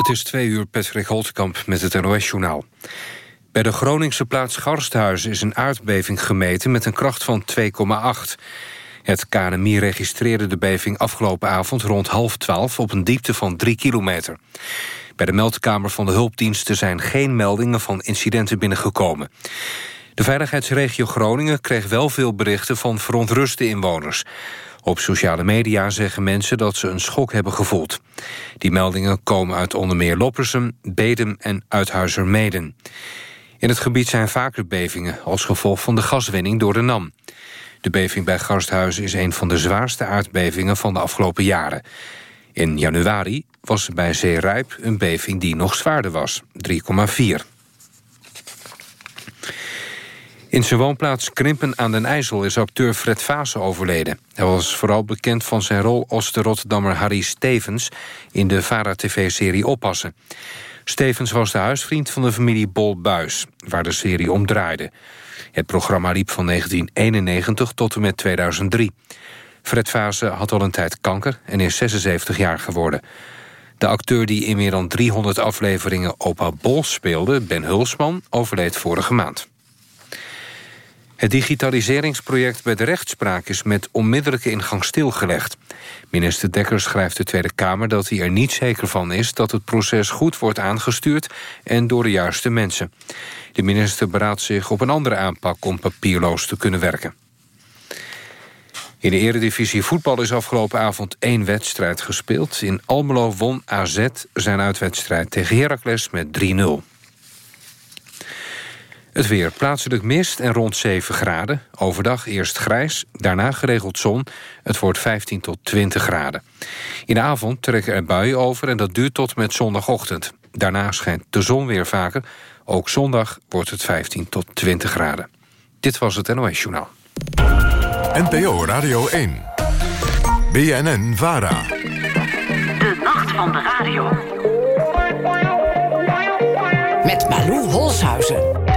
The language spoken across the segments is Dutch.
Het is twee uur Patrick Holtkamp met het NOS-journaal. Bij de Groningse plaats Garsthuizen is een aardbeving gemeten... met een kracht van 2,8. Het KNMI registreerde de beving afgelopen avond rond half twaalf... op een diepte van 3 kilometer. Bij de meldkamer van de hulpdiensten zijn geen meldingen van incidenten binnengekomen. De veiligheidsregio Groningen kreeg wel veel berichten van verontruste inwoners. Op sociale media zeggen mensen dat ze een schok hebben gevoeld. Die meldingen komen uit onder meer Loppersum, Bedem en Uithuizermeden. In het gebied zijn vaker bevingen als gevolg van de gaswinning door de NAM. De beving bij Garsthuizen is een van de zwaarste aardbevingen van de afgelopen jaren. In januari was bij Zeerijp een beving die nog zwaarder was, 3,4. In zijn woonplaats Krimpen aan den IJssel is acteur Fred Vase overleden. Hij was vooral bekend van zijn rol als de Rotterdammer Harry Stevens... in de VARA-tv-serie Oppassen. Stevens was de huisvriend van de familie Bol Buis, waar de serie om draaide. Het programma liep van 1991 tot en met 2003. Fred Vase had al een tijd kanker en is 76 jaar geworden. De acteur die in meer dan 300 afleveringen Opa Bol speelde, Ben Hulsman, overleed vorige maand. Het digitaliseringsproject bij de rechtspraak is met onmiddellijke ingang stilgelegd. Minister Dekker schrijft de Tweede Kamer dat hij er niet zeker van is... dat het proces goed wordt aangestuurd en door de juiste mensen. De minister beraadt zich op een andere aanpak om papierloos te kunnen werken. In de eredivisie voetbal is afgelopen avond één wedstrijd gespeeld. In Almelo won AZ zijn uitwedstrijd tegen Heracles met 3-0. Het weer plaatselijk mist en rond 7 graden. Overdag eerst grijs, daarna geregeld zon. Het wordt 15 tot 20 graden. In de avond trekken er buien over en dat duurt tot met zondagochtend. Daarna schijnt de zon weer vaker. Ook zondag wordt het 15 tot 20 graden. Dit was het NOS Journaal. NPO Radio 1. BNN VARA. De nacht van de radio. Met Malou Holshuizen.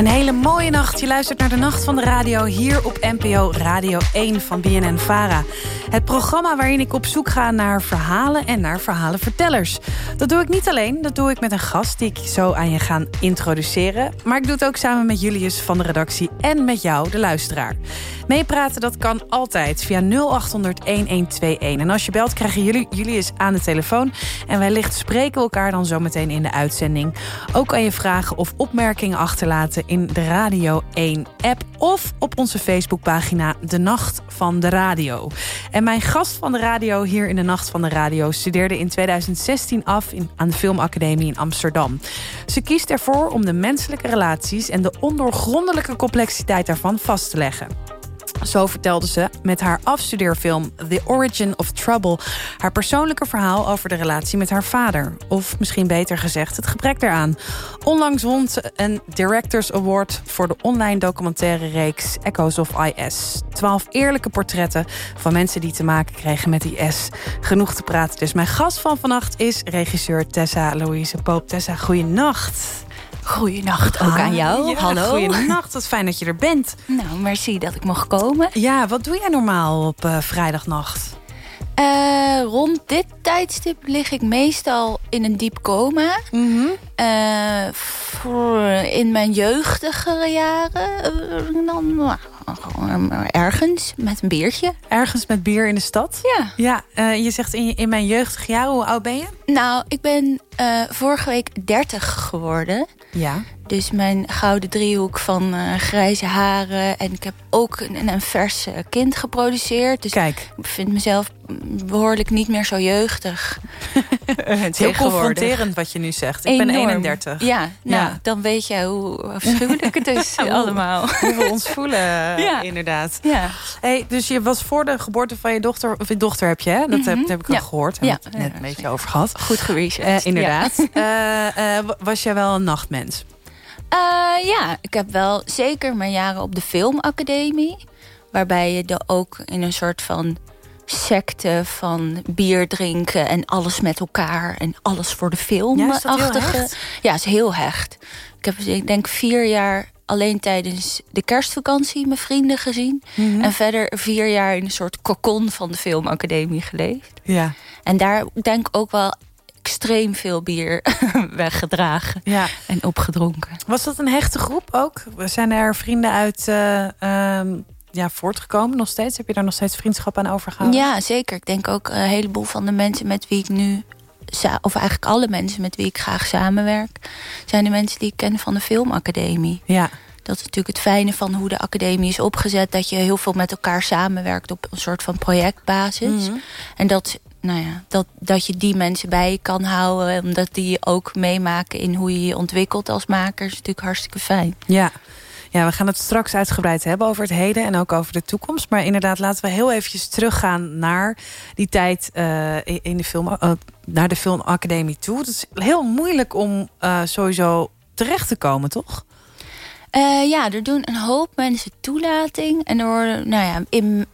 Een hele mooie nacht. Je luistert naar de Nacht van de Radio hier op NPO Radio 1 van BNN Vara. Het programma waarin ik op zoek ga naar verhalen en naar verhalenvertellers. Dat doe ik niet alleen, dat doe ik met een gast die ik zo aan je ga introduceren. Maar ik doe het ook samen met Julius van de redactie en met jou, de luisteraar. Meepraten dat kan altijd via 0800 1121. En als je belt krijgen jullie Julius aan de telefoon. En wellicht spreken we elkaar dan zo meteen in de uitzending. Ook kan je vragen of opmerkingen achterlaten in de Radio 1 app... of op onze Facebookpagina De Nacht van de Radio. En mijn gast van de radio hier in De Nacht van de Radio... studeerde in 2016 af in, aan de Filmacademie in Amsterdam. Ze kiest ervoor om de menselijke relaties... en de ondoorgrondelijke complexiteit daarvan vast te leggen. Zo vertelde ze met haar afstudeerfilm The Origin of Trouble... haar persoonlijke verhaal over de relatie met haar vader. Of misschien beter gezegd, het gebrek daaraan. Onlangs won ze een Directors Award voor de online documentaire reeks Echoes of IS. Twaalf eerlijke portretten van mensen die te maken kregen met die S. Genoeg te praten dus. Mijn gast van vannacht is regisseur Tessa Louise Poop. Tessa, goeienacht. Goeienacht ook aan jou. Ja, Hallo. Goeienacht, wat fijn dat je er bent. Nou, merci dat ik mocht komen. Ja, wat doe jij normaal op uh, vrijdagnacht? Uh, rond dit tijdstip lig ik meestal in een diep coma. Mm -hmm. uh, voor in mijn jeugdigere jaren dan nou, ergens met een biertje. Ergens met bier in de stad? Ja. Ja, uh, je zegt in, in mijn jeugdige jaren, hoe oud ben je? Nou, ik ben uh, vorige week 30 geworden. Ja. Dus mijn gouden driehoek van uh, grijze haren. En ik heb ook een, een vers kind geproduceerd. Dus Kijk. ik vind mezelf behoorlijk niet meer zo jeugdig. het is heel confronterend wat je nu zegt. Ik Enorm. ben 31. Ja, nou, Ja. dan weet jij hoe afschuwelijk het is allemaal. Hoe we ons voelen, Ja. inderdaad. Ja. Hey, dus je was voor de geboorte van je dochter... of je dochter heb je, hè? Dat, heb, dat heb ik al Ja. gehoord. Ja. Daar het net een beetje over gehad. Goed geresearched. Eh, inderdaad. Ja. Eh, eh, was jij wel een nachtmens? Eh, ja, ik heb wel zeker mijn jaren op de filmacademie. Waarbij je er ook in een soort van secte van bier drinken en alles met elkaar en alles voor de film. Ja, is dat heel achtige- hecht? Ja, is heel hecht. Ik heb ik denk vier jaar alleen tijdens de kerstvakantie mijn vrienden gezien. Mhm. En verder vier jaar in een soort kokon van de filmacademie geleefd. Ja. En daar denk ik ook wel extreem veel bier weggedragen ja. en opgedronken. Was dat een hechte groep ook? Zijn er vrienden uit eh, ehm, ja, voortgekomen nog steeds? Heb je daar nog steeds vriendschap aan overgehouden? Ja, zeker. Ik denk ook een heleboel van de mensen met wie ik nu... of eigenlijk alle mensen met wie ik graag samenwerk... zijn de mensen die ik ken van de filmacademie. Ja. Dat is natuurlijk het fijne van hoe de academie is opgezet... dat je heel veel met elkaar samenwerkt op een soort van projectbasis. Mhm. En dat, nou ja, dat, dat je die mensen bij je kan houden... omdat die je ook meemaken in hoe je je ontwikkelt als maker... is natuurlijk hartstikke fijn. Ja. Ja, we gaan het straks uitgebreid hebben over het heden en ook over de toekomst. Maar inderdaad, laten we heel eventjes teruggaan naar die tijd eh, in- de film, eh, naar de filmacademie toe. Het is heel moeilijk om eh, sowieso terecht te komen, toch? Eh, ja, er doen een hoop mensen toelating. En er worden, nou ja, in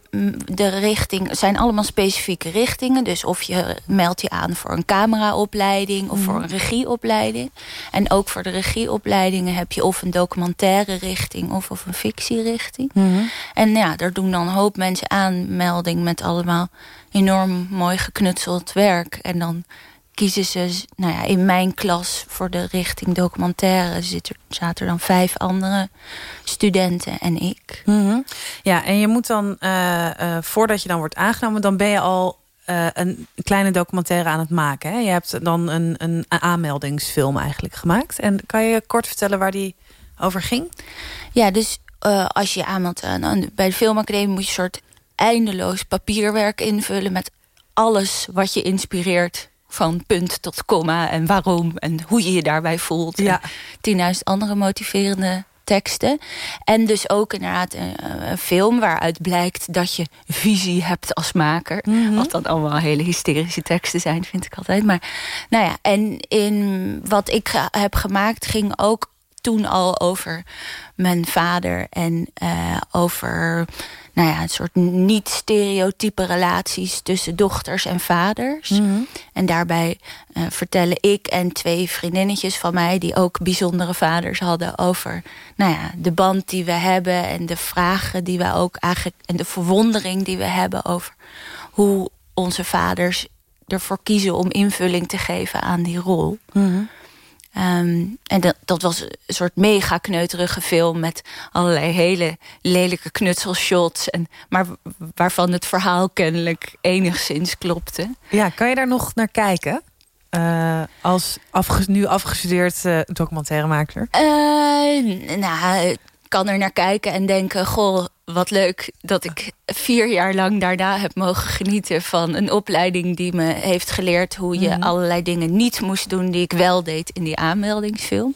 de richting zijn allemaal specifieke richtingen. Dus of je meldt je aan voor een cameraopleiding of voor een regieopleiding. En ook voor de regieopleidingen heb je of een documentaire richting of, of een fictierichting. En ja, daar doen dan een hoop mensen aanmelding met allemaal enorm mooi geknutseld werk. En dan kiezen ze, nou ja, in mijn klas voor de richting documentaire zit er, zaten er dan vijf andere studenten en ik. Mhm. Ja, en je moet dan, eh, eh, voordat je dan wordt aangenomen, dan ben je al eh, een kleine documentaire aan het maken. Hè? Je hebt dan een, een aanmeldingsfilm eigenlijk gemaakt. En kan je kort vertellen waar die over ging? Ja, dus als je je aanmeldt aan, aan- bij de filmacademie moet je een soort eindeloos papierwerk invullen met alles wat je inspireert. Van punt tot komma en waarom en hoe je je daarbij voelt. Ja. En 10.000 andere motiverende teksten. En dus ook inderdaad een, een film waaruit blijkt dat je visie hebt als maker. Wat dan allemaal hele hysterische teksten zijn, vind ik altijd. Maar nou ja, en in wat ik heb gemaakt ging ook toen al over mijn vader en eh, over nou ja, een soort niet-stereotype relaties tussen dochters en vaders. En daarbij eh, vertellen ik en twee vriendinnetjes van mij... die ook bijzondere vaders hadden over nou ja, de band die we hebben... en de vragen die we ook eigenlijk... en de verwondering die we hebben over hoe onze vaders ervoor kiezen... om invulling te geven aan die rol. Ehm, en dat, dat was een soort mega kneuterige film... met allerlei hele lelijke knutselshots... En, maar waarvan het verhaal kennelijk enigszins klopte. Ja, kan je daar nog naar kijken? Eh, als afge- nu afgestudeerd eh, documentairemaker. Eh, nou, ik kan er naar kijken en denken... goh, wat leuk dat ik vier jaar lang daarna heb mogen genieten... van een opleiding die me heeft geleerd... hoe je allerlei dingen niet moest doen... die ik wel deed in die aanmeldingsfilm.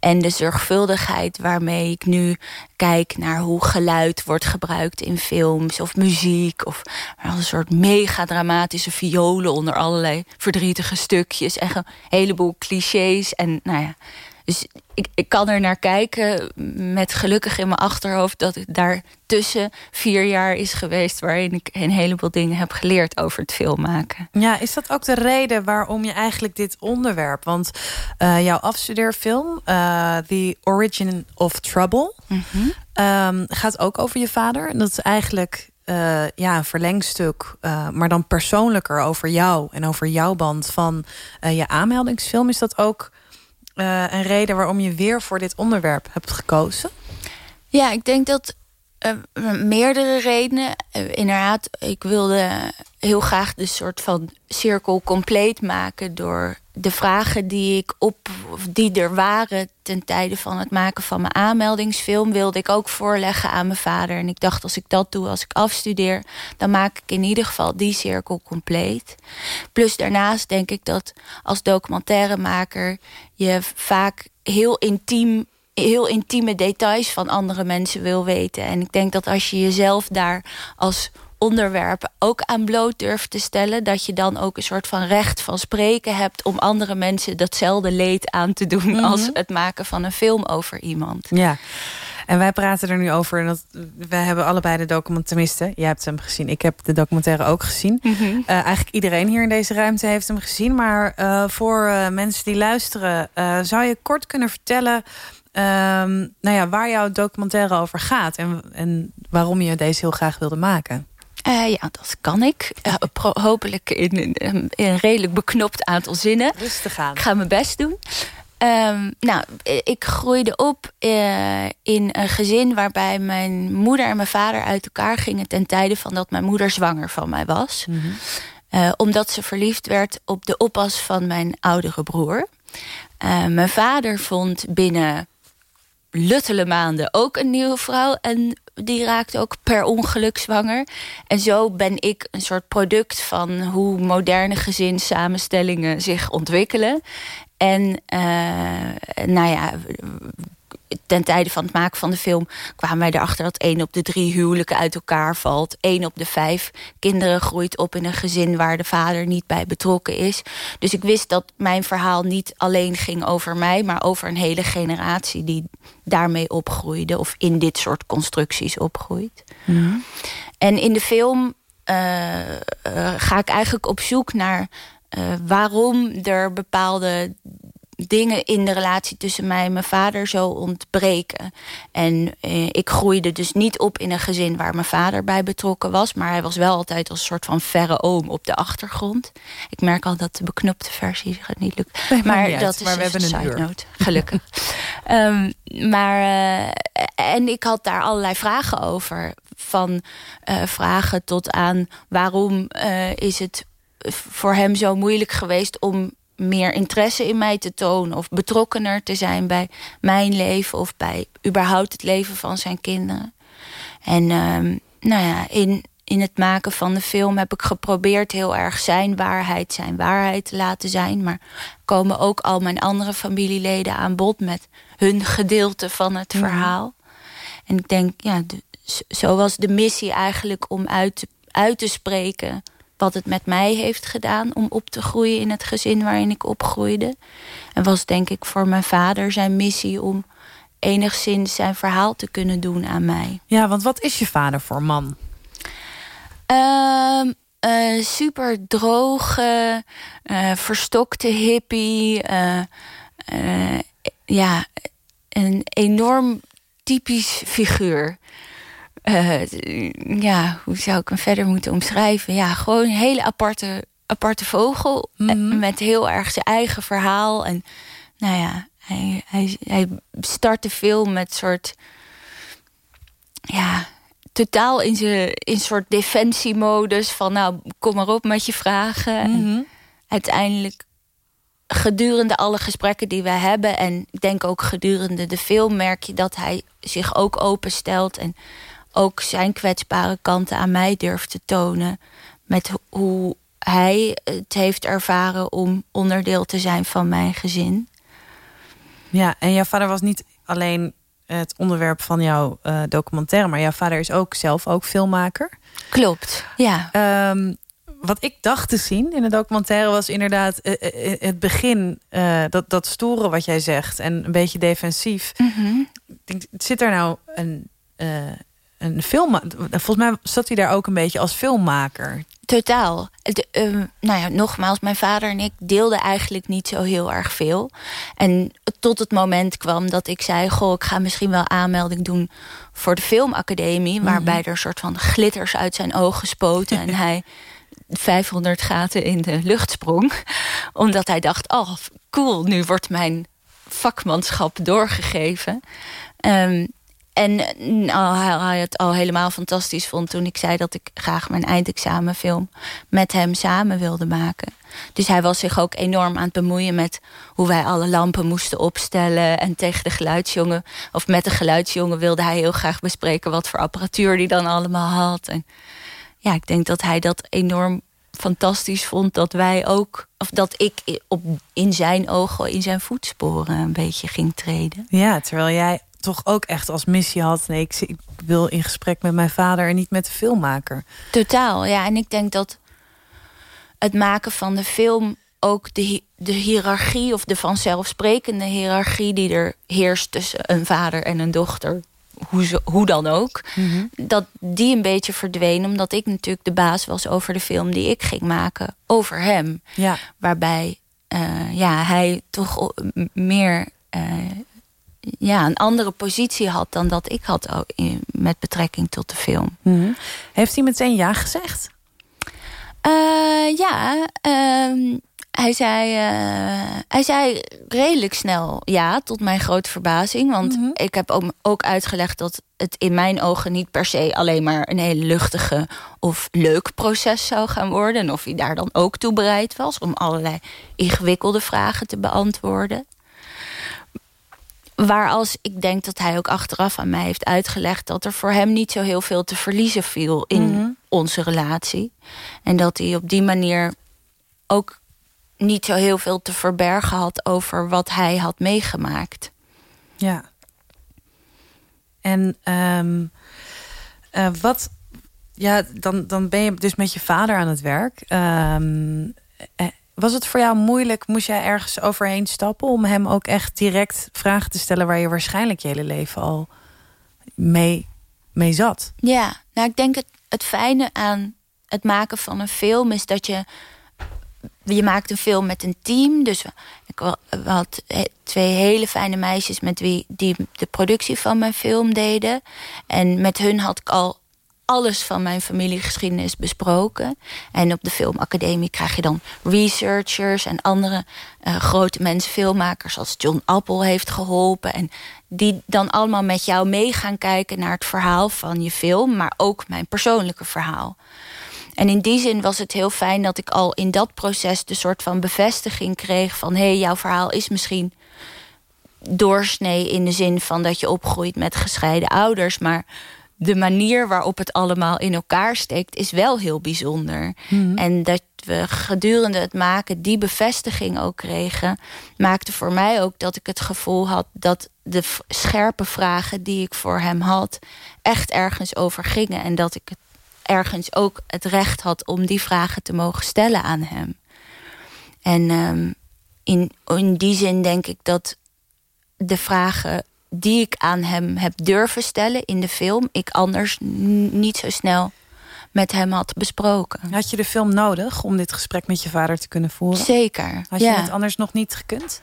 En de zorgvuldigheid waarmee ik nu kijk naar hoe geluid wordt gebruikt in films of muziek. Of een soort mega dramatische violen onder allerlei verdrietige stukjes. En een heleboel clichés. En nou ja, dus ik, ik kan er naar kijken met gelukkig in mijn achterhoofd... dat het daartussen vier jaar is geweest... waarin ik een heleboel dingen heb geleerd over het filmmaken. Ja, is dat ook de reden waarom je eigenlijk dit onderwerp... want eh, jouw afstudeerfilm, eh, The Origin of Trouble... ehm, gaat ook over je vader. En dat is eigenlijk eh, ja, een verlengstuk... maar dan persoonlijker over jou en over jouw band van je aanmeldingsfilm. Is dat ook eh, een reden waarom je weer voor dit onderwerp hebt gekozen? Ja, ik denk dat eh, meerdere redenen. Eh, inderdaad, ik wilde heel graag de soort van cirkel compleet maken door de vragen die ik op die er waren ten tijde van het maken van mijn aanmeldingsfilm wilde ik ook voorleggen aan mijn vader en ik dacht als ik dat doe als ik afstudeer dan maak ik in ieder geval die cirkel compleet plus daarnaast denk ik dat als documentairemaker je vaak heel intiem heel intieme details van andere mensen wil weten. En ik denk dat als je jezelf daar als onderwerp ook aan bloot durft te stellen... dat je dan ook een soort van recht van spreken hebt... om andere mensen datzelfde leed aan te doen... als het maken van een film over iemand. Ja. En wij praten er nu over. En dat, wij hebben allebei de documentaire. Jij hebt hem gezien. Ik heb de documentaire ook gezien. Eh, eigenlijk iedereen hier in deze ruimte heeft hem gezien. Maar eh, voor eh, mensen die luisteren, zou je kort kunnen vertellen ehm, nou ja, waar jouw documentaire over gaat... en, en waarom je deze heel graag wilde maken. Uh, ja, dat kan ik. Uh, hopelijk in, in, een redelijk beknopt aantal zinnen. Rustig aan. Ik ga mijn best doen. Um, nou, ik groeide op uh, in een gezin waarbij mijn moeder en mijn vader uit elkaar gingen ten tijde van dat mijn moeder zwanger van mij was. Mm -hmm. uh, omdat ze verliefd werd op de oppas van mijn oudere broer. Mijn vader vond binnen luttele maanden ook een nieuwe vrouw. En die raakte ook per ongeluk zwanger. En zo ben ik een soort product van hoe moderne gezinssamenstellingen zich ontwikkelen. En uh, nou ja, ten tijde van het maken van de film kwamen wij erachter dat één op de drie huwelijken uit elkaar valt. één op de vijf kinderen groeit op in een gezin waar de vader niet bij betrokken is. Dus ik wist dat mijn verhaal niet alleen ging over mij, maar over een hele generatie die daarmee opgroeide of in dit soort constructies opgroeit. Mm. En in de film uh, uh, ga ik eigenlijk op zoek naar uh, waarom er bepaalde dingen in de relatie tussen mij en mijn vader zo ontbreken. En uh, ik groeide dus niet op in een gezin waar mijn vader bij betrokken was. Maar hij was wel altijd als een soort van verre oom op de achtergrond. Ik merk al dat de beknopte versie het niet lukt. Nee, maar niet dat uit, is maar we dus hebben een side note. Gelukkig. um, maar, uh, en ik had daar allerlei vragen over. Van uh, vragen tot aan waarom uh, is het voor hem zo moeilijk geweest om meer interesse in mij te tonen of betrokkener te zijn bij mijn leven of bij überhaupt het leven van zijn kinderen. En um, nou ja, in, in het maken van de film heb ik geprobeerd heel erg zijn waarheid zijn waarheid te laten zijn. Maar komen ook al mijn andere familieleden aan bod met hun gedeelte van het verhaal. En ik denk, ja, de, zo was de missie eigenlijk om uit te, uit te spreken wat het met mij heeft gedaan om op te groeien in het gezin waarin ik opgroeide. En was denk ik voor mijn vader zijn missie om enigszins zijn verhaal te kunnen doen aan mij. Ja, want wat is je vader voor man? Um, uh, super droge, uh, verstokte hippie. Uh, ja, een enorm typisch figuur. Uh, ja, hoe zou ik hem verder moeten omschrijven? Ja, gewoon een hele aparte, aparte vogel. Mm -hmm. Met heel erg zijn eigen verhaal. En nou ja, hij, hij, hij start de film met soort. Ja, totaal in zijn in soort defensiemodus. Van nou, kom maar op met je vragen. Mm -hmm. En uiteindelijk gedurende alle gesprekken die wij hebben... en ik denk ook gedurende de film... merk je dat hij zich ook openstelt... en ook zijn kwetsbare kanten aan mij durft te tonen. Met hoe hij het heeft ervaren om onderdeel te zijn van mijn gezin. Ja, en jouw vader was niet alleen het onderwerp van jouw uh, documentaire... maar jouw vader is ook zelf ook filmmaker. Klopt, ja. Um, wat ik dacht te zien in de documentaire was inderdaad uh, uh, het begin... dat, dat storen wat jij zegt en een beetje defensief. Mm -hmm. Zit er nou een een film. Volgens mij zat hij daar ook een beetje als filmmaker. Totaal. De, uh, nou ja, nogmaals, mijn vader en ik deelden eigenlijk niet zo heel erg veel. En tot het moment kwam dat ik zei: Goh, ik ga misschien wel aanmelding doen voor de Filmacademie. Mhm. Waarbij er een soort van glitters uit zijn ogen spoten. en hij 500 gaten in de lucht sprong. Omdat hij dacht: Oh, cool, nu wordt mijn vakmanschap doorgegeven. Um, en nou, hij het al helemaal fantastisch vond toen ik zei dat ik graag mijn eindexamenfilm met hem samen wilde maken. Dus hij was zich ook enorm aan het bemoeien met hoe wij alle lampen moesten opstellen. En tegen de geluidsjongen, of met de geluidsjongen wilde hij heel graag bespreken wat voor apparatuur die dan allemaal had. En ja, ik denk dat hij dat enorm fantastisch vond dat wij ook, of dat ik op, in zijn ogen, in zijn voetsporen een beetje ging treden. Ja, terwijl jij toch ook echt als missie had... nee, ik, ik, wil in gesprek met mijn vader en niet met de filmmaker. Totaal, ja. En ik denk dat het maken van de film... ook de, de hiërarchie of de vanzelfsprekende hiërarchie... die er heerst tussen een vader en een dochter... hoe, zo, hoe dan ook, Mhm. mm -hmm. dat die een beetje verdween... omdat ik natuurlijk de baas was over de film die ik ging maken. Over hem. Ja. Waarbij uh, ja, hij toch meer... Uh, ja, een andere positie had dan dat ik had ook in, met betrekking tot de film. Mhm. Heeft hij meteen ja gezegd? Uh, ja, ehm, hij, zei, uh, hij zei redelijk snel ja, tot mijn grote verbazing. Want Mhm. ik heb ook, ook uitgelegd dat het in mijn ogen niet per se alleen maar een hele luchtige of leuk proces zou gaan worden. En of hij daar dan ook toe bereid was om allerlei ingewikkelde vragen te beantwoorden. Waar als ik denk dat hij ook achteraf aan mij heeft uitgelegd dat er voor hem niet zo heel veel te verliezen viel in Mhm. onze relatie. En dat hij op die manier ook niet zo heel veel te verbergen had over wat hij had meegemaakt. Ja. En ehm, eh, wat... Ja, dan, dan ben je dus met je vader aan het werk. Ehm, eh, was het voor jou moeilijk? Moest jij ergens overheen stappen... om hem ook echt direct vragen te stellen... waar je waarschijnlijk je hele leven al mee, mee zat? Ja, nou ik denk het, fijne aan het maken van een film is dat je. Je maakt een film met een team. Dus ik had twee hele fijne meisjes met wie die de productie van mijn film deden. En met hun had ik al alles van mijn familiegeschiedenis besproken. En op de Filmacademie krijg je dan researchers en andere eh, grote mensen, filmmakers, zoals John Appel heeft geholpen. En die dan allemaal met jou mee gaan kijken naar het verhaal van je film, maar ook mijn persoonlijke verhaal. En in die zin was het heel fijn dat ik al in dat proces de soort van bevestiging kreeg van hé, hey, jouw verhaal is misschien doorsnee in de zin van dat je opgroeit met gescheiden ouders, maar de manier waarop het allemaal in elkaar steekt is wel heel bijzonder. En dat we gedurende het maken die bevestiging ook kregen, maakte voor mij ook dat ik het gevoel had dat de scherpe vragen die ik voor hem had, echt ergens over gingen. En dat ik ergens ook het recht had om die vragen te mogen stellen aan hem. En ehm, in, in die zin denk ik dat de vragen die ik aan hem heb durven stellen in de film, ik anders niet zo snel met hem had besproken. Had je de film nodig om dit gesprek met je vader te kunnen voeren? Zeker. Had ja. je het anders nog niet gekund?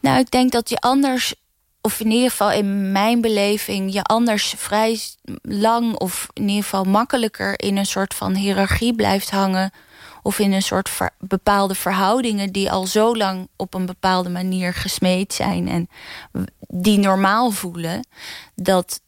Nou, ik denk dat je anders, of in ieder geval in mijn beleving, je anders vrij lang of in ieder geval makkelijker in een soort van hiërarchie blijft hangen. Of in een soort ver- bepaalde verhoudingen die al zo lang op een bepaalde manier gesmeed zijn en die normaal voelen. Dat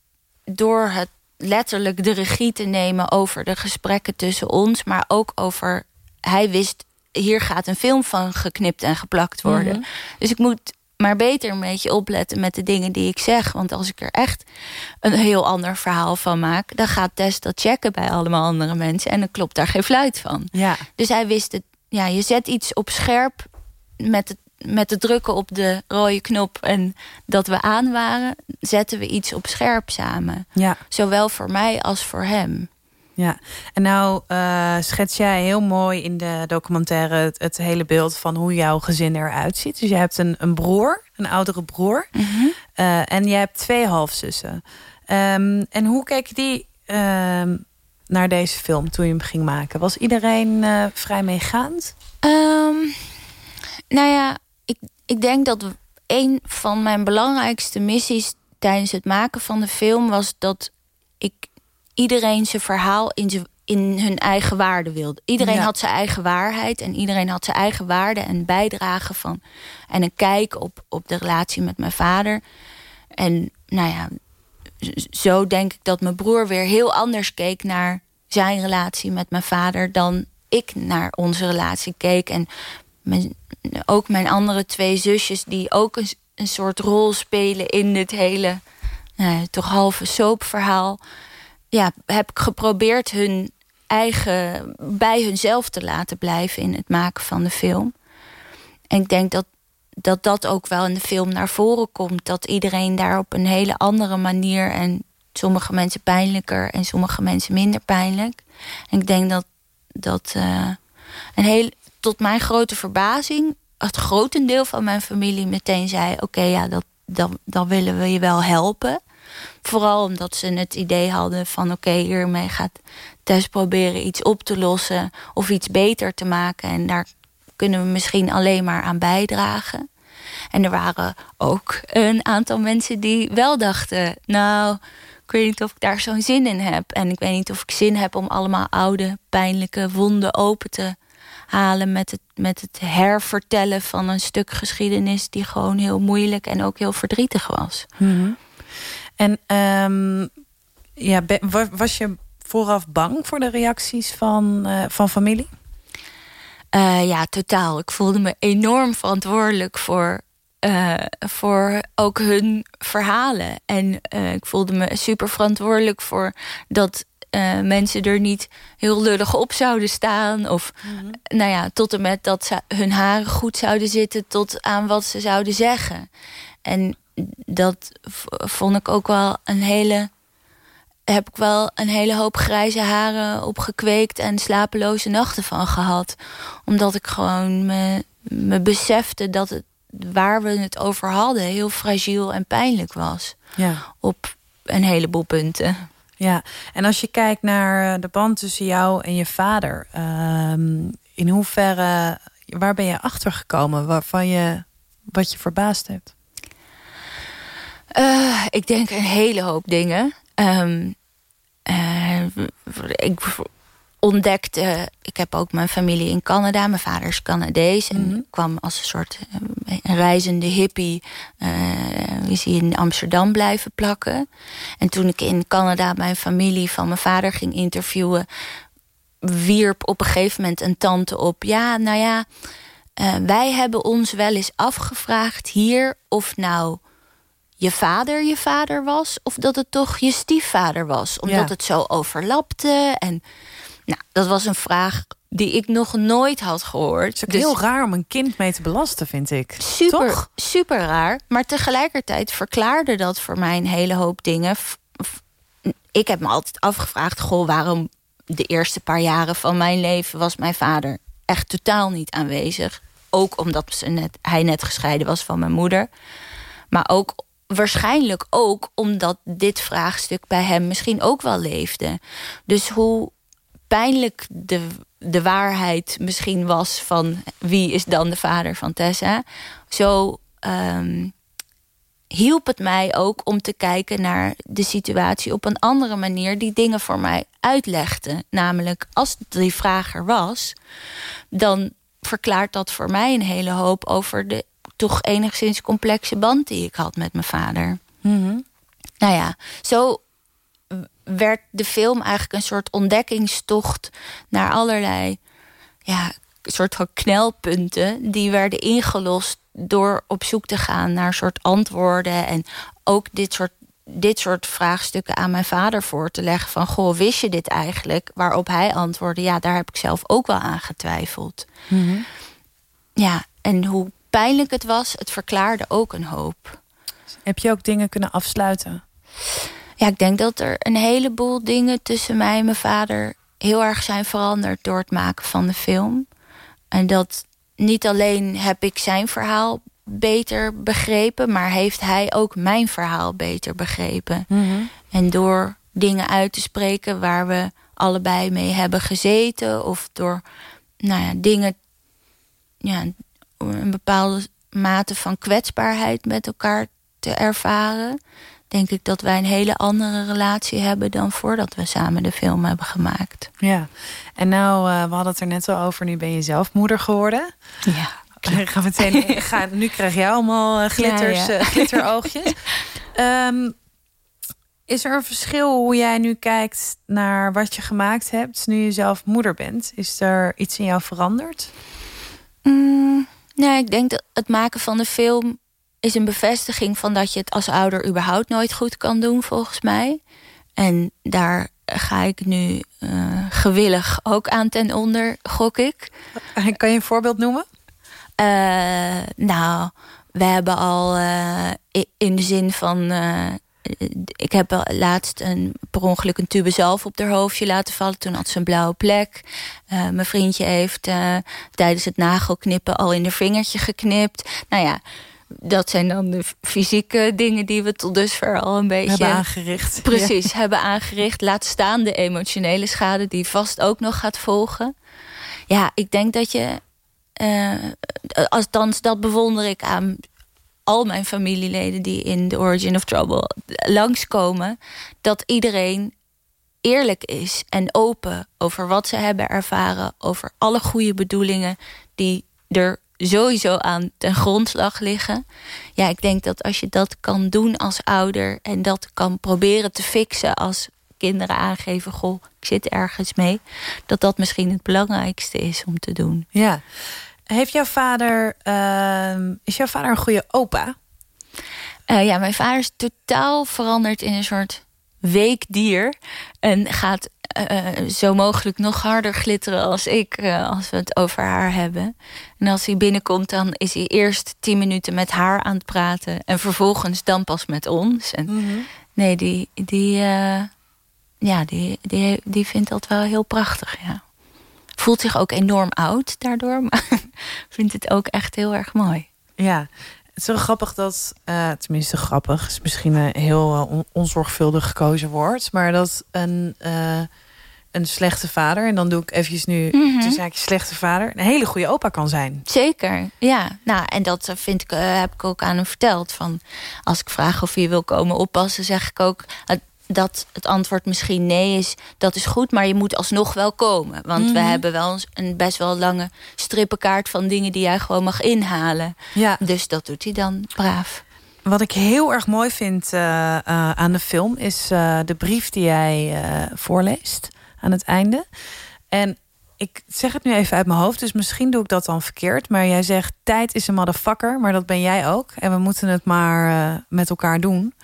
door het letterlijk de regie te nemen over de gesprekken tussen ons, maar ook over. Hij wist, hier gaat een film van geknipt en geplakt worden. Dus ik moet maar beter een beetje opletten met de dingen die ik zeg. Want als ik er echt een heel ander verhaal van maak, dan gaat Tess dat checken bij allemaal andere mensen en dan klopt daar geen fluit van. Ja. Dus hij wist het. Ja, je zet iets op scherp met het, met het drukken op de rode knop en dat we aan waren, zetten we iets op scherp samen. Ja. Zowel voor mij als voor hem. Ja, en nou eh, schets jij heel mooi in de documentaire het, het hele beeld van hoe jouw gezin eruit ziet. Dus je hebt een, een broer, een oudere broer. Eh, en je hebt twee halfzussen. Ehm, en hoe keek die ehm, naar deze film toen je hem ging maken? Was iedereen eh, vrij meegaand? Ehm, nou ja, ik, ik denk dat een van mijn belangrijkste missies tijdens het maken van de film was dat ik iedereen zijn verhaal in, zijn, in hun eigen waarde wilde. Iedereen Ja. had zijn eigen waarheid en iedereen had zijn eigen waarde en bijdrage van en een kijk op, op de relatie met mijn vader. En nou ja, zo denk ik dat mijn broer weer heel anders keek naar zijn relatie met mijn vader dan ik naar onze relatie keek. En mijn, ook mijn andere twee zusjes, die ook een, een soort rol spelen in dit hele nou, ja, toch halve soapverhaal. Ja, heb ik geprobeerd hun eigen bij hunzelf te laten blijven in het maken van de film. En ik denk dat dat dat ook wel in de film naar voren komt. Dat iedereen daar op een hele andere manier... en sommige mensen pijnlijker en sommige mensen minder pijnlijk. En ik denk dat, dat eh, een heel, tot mijn grote verbazing... het grotendeel van mijn familie meteen zei... oké, ja, dat, dan, dan willen we je wel helpen. Vooral omdat ze het idee hadden van... oké, hiermee gaat Tess proberen iets op te lossen... of iets beter te maken. En daar kunnen we misschien alleen maar aan bijdragen. En er waren ook een aantal mensen die wel dachten... nou, ik weet niet of ik daar zo'n zin in heb. En ik weet niet of ik zin heb om allemaal oude, pijnlijke wonden open te halen... met het, met het hervertellen van een stuk geschiedenis... die gewoon heel moeilijk en ook heel verdrietig was. Mhm. En ehm, ja, was je vooraf bang voor de reacties van, uh, van familie? Uh, ja, totaal. Ik voelde me enorm verantwoordelijk voor, uh, voor ook hun verhalen. En ik voelde me super verantwoordelijk voor dat mensen er niet heel lullig op zouden staan. Of mm nou ja, tot en met dat ze hun haren goed zouden zitten tot aan wat ze zouden zeggen. En dat vond ik ook wel een hele heb ik wel een hele hoop grijze haren opgekweekt... en slapeloze nachten van gehad. Omdat ik gewoon me, me besefte dat het waar we het over hadden... heel fragiel en pijnlijk was. Ja. Op een heleboel punten. Ja, en als je kijkt naar de band tussen jou en je vader... Um, in hoeverre, waar ben je achter gekomen waarvan je, wat je verbaasd hebt? Uh, ik denk een hele hoop dingen. Um, uh, ik ontdekte, ik heb ook mijn familie in Canada. Mijn vader is Canadees en mhm. kwam als een soort uh, reizende hippie. Uh, is hij in Amsterdam blijven plakken. En toen ik in Canada mijn familie van mijn vader ging interviewen... wierp op een gegeven moment een tante op. Ja, nou ja, wij hebben ons wel eens afgevraagd hier of nou je vader je vader was... of dat het toch je stiefvader was. Omdat het zo overlapte. En nou, dat was een vraag die ik nog nooit had gehoord. Het is ook dus heel raar om een kind mee te belasten, vind ik. Super, Toch? super raar. Maar tegelijkertijd verklaarde dat voor mij een hele hoop dingen. Ik heb me altijd afgevraagd... goh, waarom de eerste paar jaren van mijn leven... was mijn vader echt totaal niet aanwezig. Ook omdat ze net, hij net gescheiden was van mijn moeder. Maar ook waarschijnlijk ook omdat dit vraagstuk bij hem misschien ook wel leefde. Dus hoe pijnlijk de, de waarheid misschien was van wie is dan de vader van Tessa, zo um, hielp het mij ook om te kijken naar de situatie op een andere manier die dingen voor mij uitlegde. Namelijk, als die vraag er was, dan verklaart dat voor mij een hele hoop over de toch enigszins complexe band die ik had met mijn vader. Mm Nou ja, zo werd de film eigenlijk een soort ontdekkingstocht naar allerlei ja, soort van knelpunten die werden ingelost door op zoek te gaan naar soort antwoorden en ook dit soort dit soort vraagstukken aan mijn vader voor te leggen van goh wist je dit eigenlijk waarop hij antwoordde ja daar heb ik zelf ook wel aan getwijfeld mhm. ja en hoe pijnlijk het was, het verklaarde ook een hoop. Heb je ook dingen kunnen afsluiten? Ja, ik denk dat er een heleboel dingen tussen mij en mijn vader... heel erg zijn veranderd door het maken van de film. En dat niet alleen heb ik zijn verhaal beter begrepen... maar heeft hij ook mijn verhaal beter begrepen. Mhm. En door dingen uit te spreken waar we allebei mee hebben gezeten... of door nou ja, dingen ja, een bepaalde mate van kwetsbaarheid met elkaar te ervaren... denk ik dat wij een hele andere relatie hebben... dan voordat we samen de film hebben gemaakt. Ja, en nou, uh, we hadden het er net al over... nu ben je zelf moeder geworden. Ja. Ik ga meteen, ga, nu krijg jij allemaal uh, glitters, ja, ja. Uh, glitteroogjes. um, is er een verschil hoe jij nu kijkt naar wat je gemaakt hebt... nu je zelf moeder bent? Is er iets in jou veranderd? Mm. Nee, ik denk dat het maken van de film is een bevestiging van dat je het als ouder überhaupt nooit goed kan doen, volgens mij. En daar ga ik nu uh, gewillig ook aan ten onder, gok ik. Kan je een voorbeeld noemen? Uh, nou, we hebben al uh, in de zin van ik heb laatst een, per ongeluk een tube zalf op haar hoofdje laten vallen. Toen had ze een blauwe plek. Uh, mijn vriendje heeft uh, tijdens het nagelknippen al in haar vingertje geknipt. Nou ja, dat zijn dan de fysieke dingen die we tot dusver al een beetje... Hebben aangericht. Precies, hebben aangericht. Laat staan de emotionele schade die vast ook nog gaat volgen. Ja, ik denk dat je... Uh, althans, dat bewonder ik aan al mijn familieleden die in The Origin of Trouble langskomen, dat iedereen eerlijk is en open over wat ze hebben ervaren, over alle goede bedoelingen die er sowieso aan ten grondslag liggen. Ja, ik denk dat als je dat kan doen als ouder en dat kan proberen te fixen als kinderen aangeven: Goh, ik zit ergens mee, dat dat misschien het belangrijkste is om te doen. Ja. Heeft jouw vader, uh, is jouw vader een goede opa? Uh, ja, mijn vader is totaal veranderd in een soort weekdier. En gaat uh, zo mogelijk nog harder glitteren als ik, uh, als we het over haar hebben. En als hij binnenkomt, dan is hij eerst tien minuten met haar aan het praten. En vervolgens dan pas met ons. En mm -hmm. Nee, die, die, uh, ja, die, die, die vindt dat wel heel prachtig, ja. Voelt zich ook enorm oud daardoor, maar vindt het ook echt heel erg mooi. Ja, het is zo grappig dat, uh, tenminste grappig, is misschien een heel uh, on onzorgvuldig gekozen woord, maar dat een, uh, een slechte vader, en dan doe ik eventjes nu mm -hmm. tussen slechte vader, een hele goede opa kan zijn. Zeker, ja. Nou, en dat vind ik, heb ik ook aan hem verteld. Van, als ik vraag of hij wil komen oppassen, zeg ik ook dat het antwoord misschien nee is, dat is goed, maar je moet alsnog wel komen. Want mm -hmm. we hebben wel een best wel lange strippenkaart van dingen die jij gewoon mag inhalen. Ja. Dus dat doet hij dan braaf. Wat ik heel erg mooi vind uh, uh, aan de film is uh, de brief die jij voorleest aan het einde. En ik zeg het nu even uit mijn hoofd, dus misschien doe ik dat dan verkeerd. Maar jij zegt: tijd is een motherfucker, maar dat ben jij ook. En we moeten het maar met elkaar doen.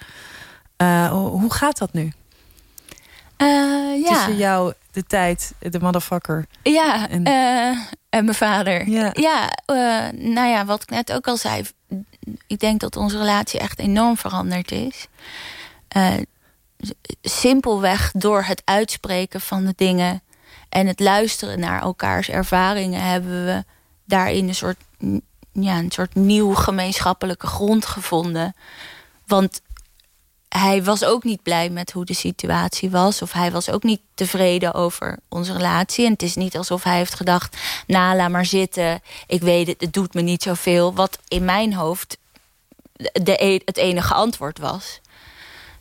Uh, hoe gaat dat nu? Uh, ja. Tussen jou, de tijd, de motherfucker. Ja, en, uh, en mijn vader. Ja, ja nou ja, wat ik net ook al zei. Ik denk dat onze relatie echt enorm veranderd is. simpelweg door het uitspreken van de dingen... en het luisteren naar elkaars ervaringen... hebben we daarin een soort, ja, een soort nieuw gemeenschappelijke grond gevonden. Want hij was ook niet blij met hoe de situatie was. Of hij was ook niet tevreden over onze relatie. En het is niet alsof hij heeft gedacht... nou, laat maar zitten. Ik weet het, het doet me niet zoveel. Wat in mijn hoofd de, het enige antwoord was.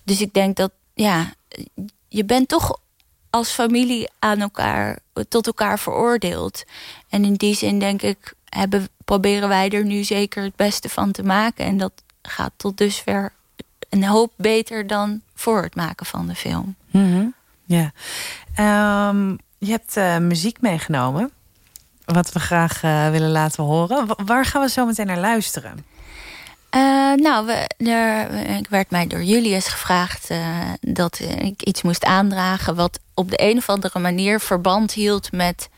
Dus ik denk dat, ja... je bent toch als familie aan elkaar, tot elkaar veroordeeld. En in die zin denk ik... Hebben, proberen wij er nu zeker het beste van te maken. En dat gaat tot dusver een hoop beter dan voor het maken van de film. Mm -hmm. Ja. Um, je hebt uh, muziek meegenomen. Wat we graag uh, willen laten horen. W waar gaan we zo meteen naar luisteren? Uh, nou, we, er, ik werd mij door Julius gevraagd dat ik iets moest aandragen... wat op de een of andere manier verband hield met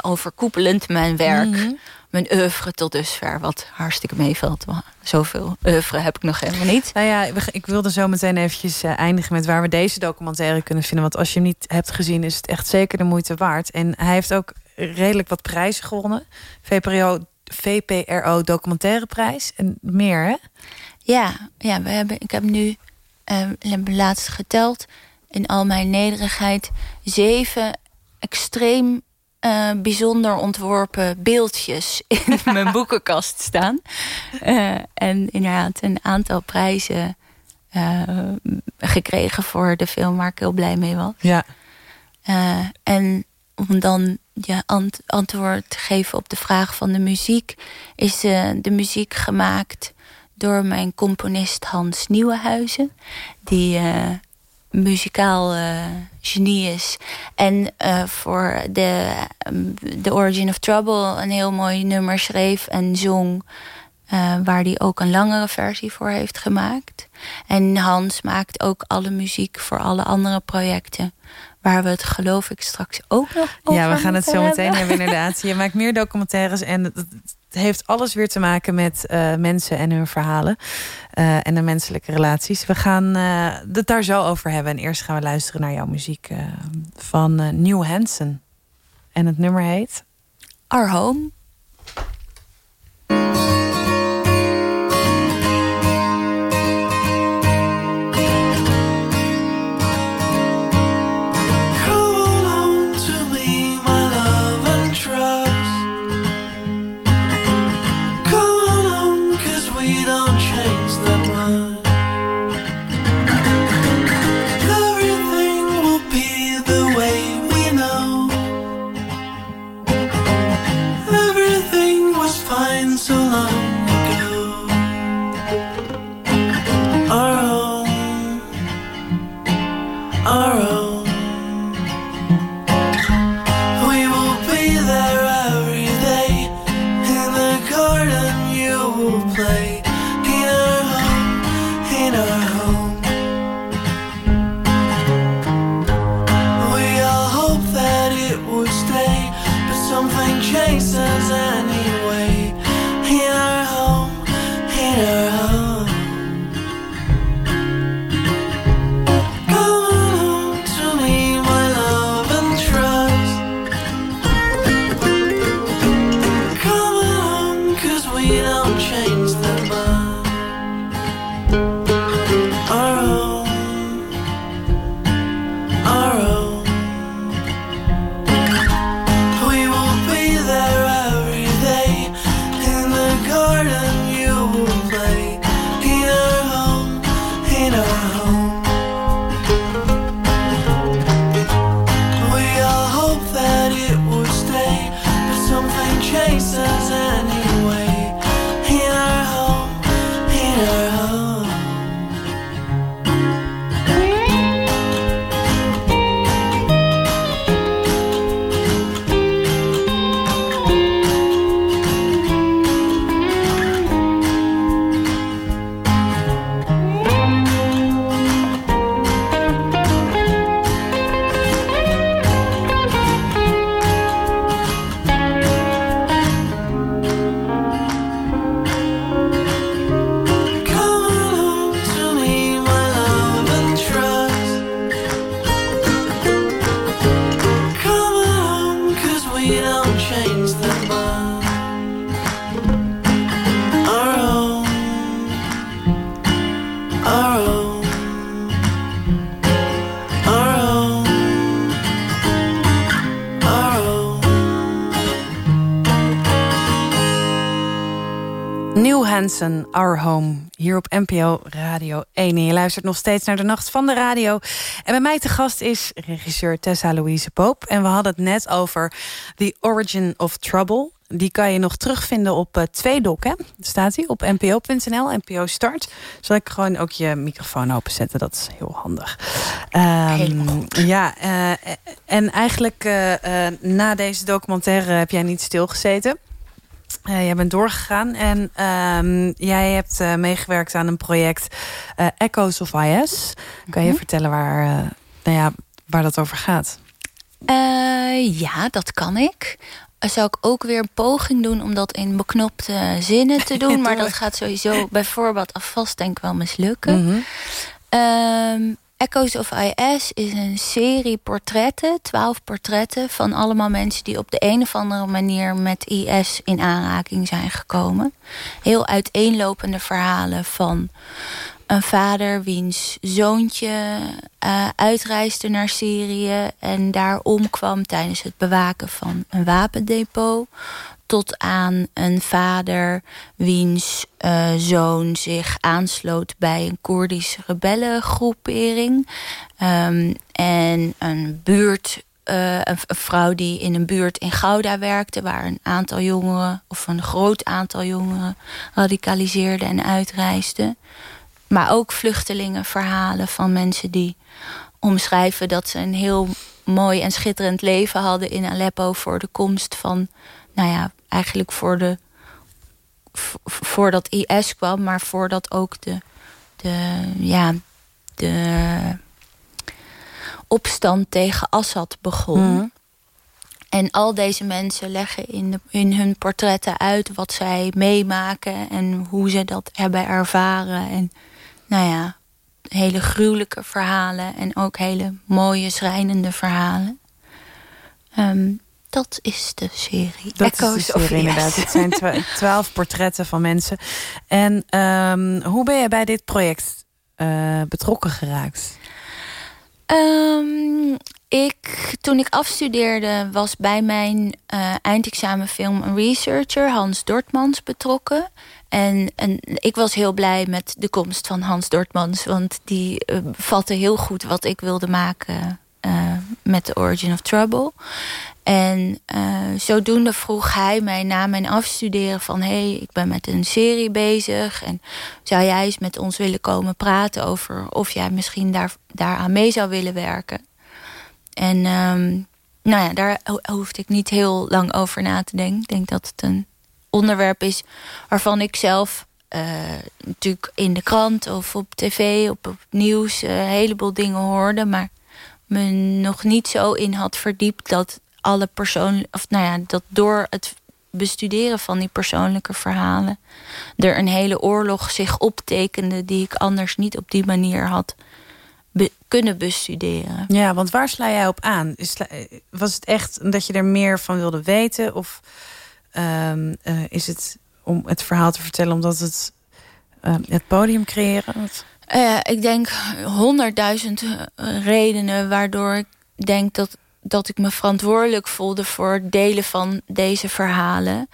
overkoepelend mijn werk. Mm -hmm mijn oeuvre tot dusver. Wat hartstikke meevalt. Zoveel oeuvre heb ik nog helemaal niet. Nou ja, ik wilde zo meteen eventjes uh, eindigen met waar we deze documentaire kunnen vinden. Want als je hem niet hebt gezien, is het echt zeker de moeite waard. En hij heeft ook redelijk wat prijzen gewonnen. VPRO, VPRO Documentaireprijs en meer, hè? Ja, ja we hebben, ik heb nu uh, laatst geteld in al mijn nederigheid zeven extreem uh, bijzonder ontworpen beeldjes in mijn boekenkast staan. Uh, en inderdaad een aantal prijzen uh, gekregen voor de film waar ik heel blij mee was. Ja. en om dan je ant antwoord te geven op de vraag van de muziek... is de muziek gemaakt door mijn componist Hans Nieuwenhuizen... die muzikaal uh, genie is. En uh, voor de um, The Origin of Trouble een heel mooi nummer schreef en zong. Uh, waar hij ook een langere versie voor heeft gemaakt. En Hans maakt ook alle muziek voor alle andere projecten. Waar we het geloof ik straks ook nog over Ja, we gaan het zo meteen hebben inderdaad. Je maakt meer documentaires en het heeft alles weer te maken met uh, mensen en hun verhalen. Uh, en de menselijke relaties. We gaan uh, het daar zo over hebben. En eerst gaan we luisteren naar jouw muziek van New Hansen. En het nummer heet? Our Home. Our Home, hier op NPO Radio 1. En je luistert nog steeds naar de Nacht van de Radio. En bij mij te gast is regisseur Tessa Louise Poop. En we hadden het net over The Origin of Trouble. Die kan je nog terugvinden op uh, Tweedok, hè? Staat hij op npo.nl, NPO Start. Zal ik gewoon ook je microfoon openzetten? Dat is heel handig. Um, ja, uh, en eigenlijk uh, na deze documentaire heb jij niet stilgezeten. Uh, jij bent doorgegaan en um, jij hebt uh, meegewerkt aan een project uh, Echoes of IS. Kan je -hmm. vertellen waar, nou ja, waar dat over gaat? ja, dat kan ik. Zou ik ook weer een poging doen om dat in beknopte zinnen te doen. maar dat gaat sowieso bijvoorbeeld alvast denk ik wel mislukken. Mm -hmm. um, Echoes of IS is een serie portretten, twaalf portretten... van allemaal mensen die op de een of andere manier met IS in aanraking zijn gekomen. Heel uiteenlopende verhalen van een vader wiens zoontje uh, uitreisde naar Syrië... en daar omkwam tijdens het bewaken van een wapendepot tot aan een vader wiens uh, zoon zich aansloot bij een Koerdische rebellengroepering. Um, en een buurt, uh, een, een, vrouw die in een buurt in Gouda werkte... waar een aantal jongeren, of een groot aantal jongeren... radicaliseerden en uitreisden. Maar ook vluchtelingenverhalen van mensen die omschrijven... dat ze een heel mooi en schitterend leven hadden in Aleppo... voor de komst van nou ja, eigenlijk voor de voordat IS kwam, maar voordat ook de, de, ja, de opstand tegen Assad begon. Mm. En al deze mensen leggen in, de, in hun portretten uit wat zij meemaken en hoe ze dat hebben ervaren. En nou ja, hele gruwelijke verhalen en ook hele mooie, schrijnende verhalen. Um, dat is de serie. Dat Echoes is de serie, inderdaad. Het zijn twaalf portretten van mensen. En um, hoe ben je bij dit project uh, betrokken geraakt? Um, ik, toen ik afstudeerde, was bij mijn uh, eindexamenfilm een researcher, Hans Dortmans, betrokken. En, en ik was heel blij met de komst van Hans Dortmans, want die uh, vatte heel goed wat ik wilde maken uh, met The Origin of Trouble. En uh, zodoende vroeg hij mij na mijn afstuderen van... hé, hey, ik ben met een serie bezig en zou jij eens met ons willen komen praten... over of jij misschien daar, daaraan mee zou willen werken. En um, nou ja, daar hoefde ik niet heel lang over na te denken. Ik denk dat het een onderwerp is waarvan ik zelf... Uh, natuurlijk in de krant of op tv, op, op nieuws... Uh, een heleboel dingen hoorde, maar me nog niet zo in had verdiept... dat alle persoon, of nou ja, dat door het bestuderen van die persoonlijke verhalen er een hele oorlog zich optekende die ik anders niet op die manier had kunnen bestuderen. Ja, want waar sla jij op aan? Was het echt dat je er meer van wilde weten? Of ehm, eh, is het om het verhaal te vertellen omdat het uh, het podium creëren? Uh, ik denk honderdduizend redenen waardoor ik denk dat, dat ik me verantwoordelijk voelde voor het delen van deze verhalen.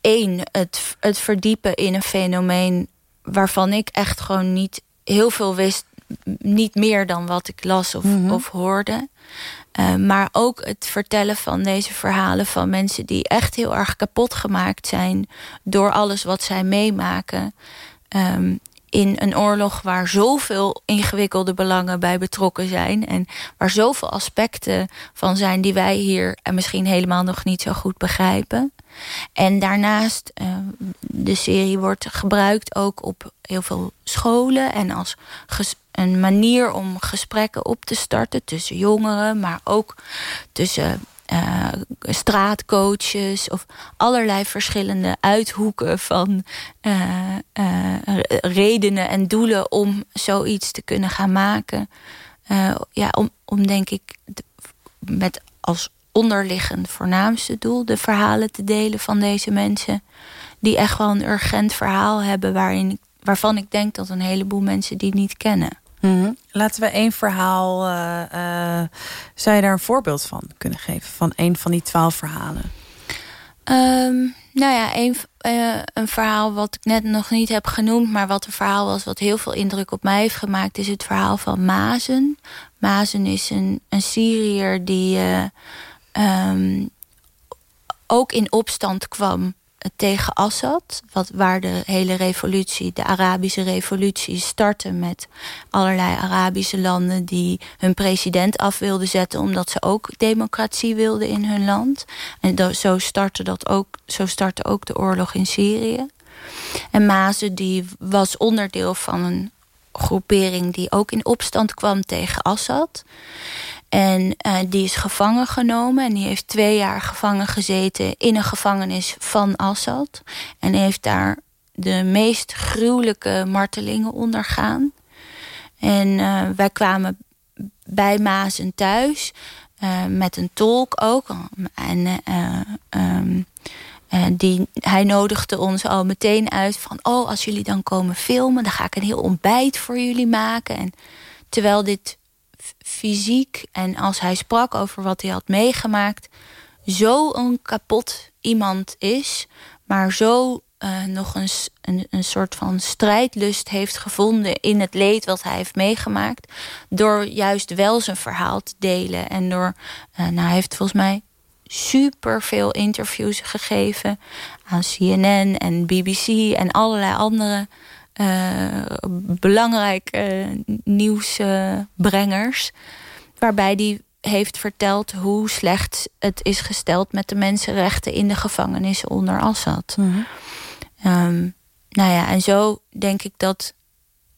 Eén, het, het verdiepen in een fenomeen waarvan ik echt gewoon niet heel veel wist niet meer dan wat ik las of, mhm. of hoorde. Uh, maar ook het vertellen van deze verhalen van mensen die echt heel erg kapot gemaakt zijn door alles wat zij meemaken. Um, in een oorlog waar zoveel ingewikkelde belangen bij betrokken zijn. En waar zoveel aspecten van zijn die wij hier en misschien helemaal nog niet zo goed begrijpen. En daarnaast, uh, de serie wordt gebruikt ook op heel veel scholen en als een manier om gesprekken op te starten tussen jongeren, maar ook tussen uh, straatcoaches of allerlei verschillende uithoeken van uh, uh, redenen en doelen om zoiets te kunnen gaan maken. ja, om, om denk ik met als onderliggend voornaamste doel de verhalen te delen van deze mensen die echt wel een urgent verhaal hebben waarin, waarvan ik denk dat een heleboel mensen die niet kennen. Mhm. Laten we één verhaal. Uh, zou je daar een voorbeeld van kunnen geven? Van een van die twaalf verhalen? Um, nou ja, een, uh, een verhaal wat ik net nog niet heb genoemd, maar wat een verhaal was wat heel veel indruk op mij heeft gemaakt, is het verhaal van Mazen. Mazen is een, een Syriër die um, ook in opstand kwam tegen Assad. Wat, waar de hele revolutie, de Arabische revolutie, startte met allerlei Arabische landen die hun president af wilden zetten. omdat ze ook democratie wilden in hun land. En zo startte, dat ook, zo startte ook de oorlog in Syrië. En Mazen die was onderdeel van een groepering die ook in opstand kwam tegen Assad. En uh, die is gevangen genomen. En die heeft twee jaar gevangen gezeten in een gevangenis van Assad. En heeft daar de meest gruwelijke martelingen ondergaan. En uh, wij kwamen bij Mazen thuis. Uh, met een tolk ook. En um, die, hij nodigde ons al meteen uit van... oh, als jullie dan komen filmen... dan ga ik een heel ontbijt voor jullie maken. En terwijl dit fysiek en als hij sprak over wat hij had meegemaakt, zo een kapot iemand is, maar zo uh, nog eens een, een soort van strijdlust heeft gevonden in het leed wat hij heeft meegemaakt. Door juist wel zijn verhaal te delen. En door, uh, nou, hij heeft volgens mij super veel interviews gegeven aan CNN en BBC en allerlei andere belangrijke nieuwsbrengers. waarbij die heeft verteld hoe slecht het is gesteld met de mensenrechten in de gevangenissen onder Assad. Mm nou ja, en zo denk ik dat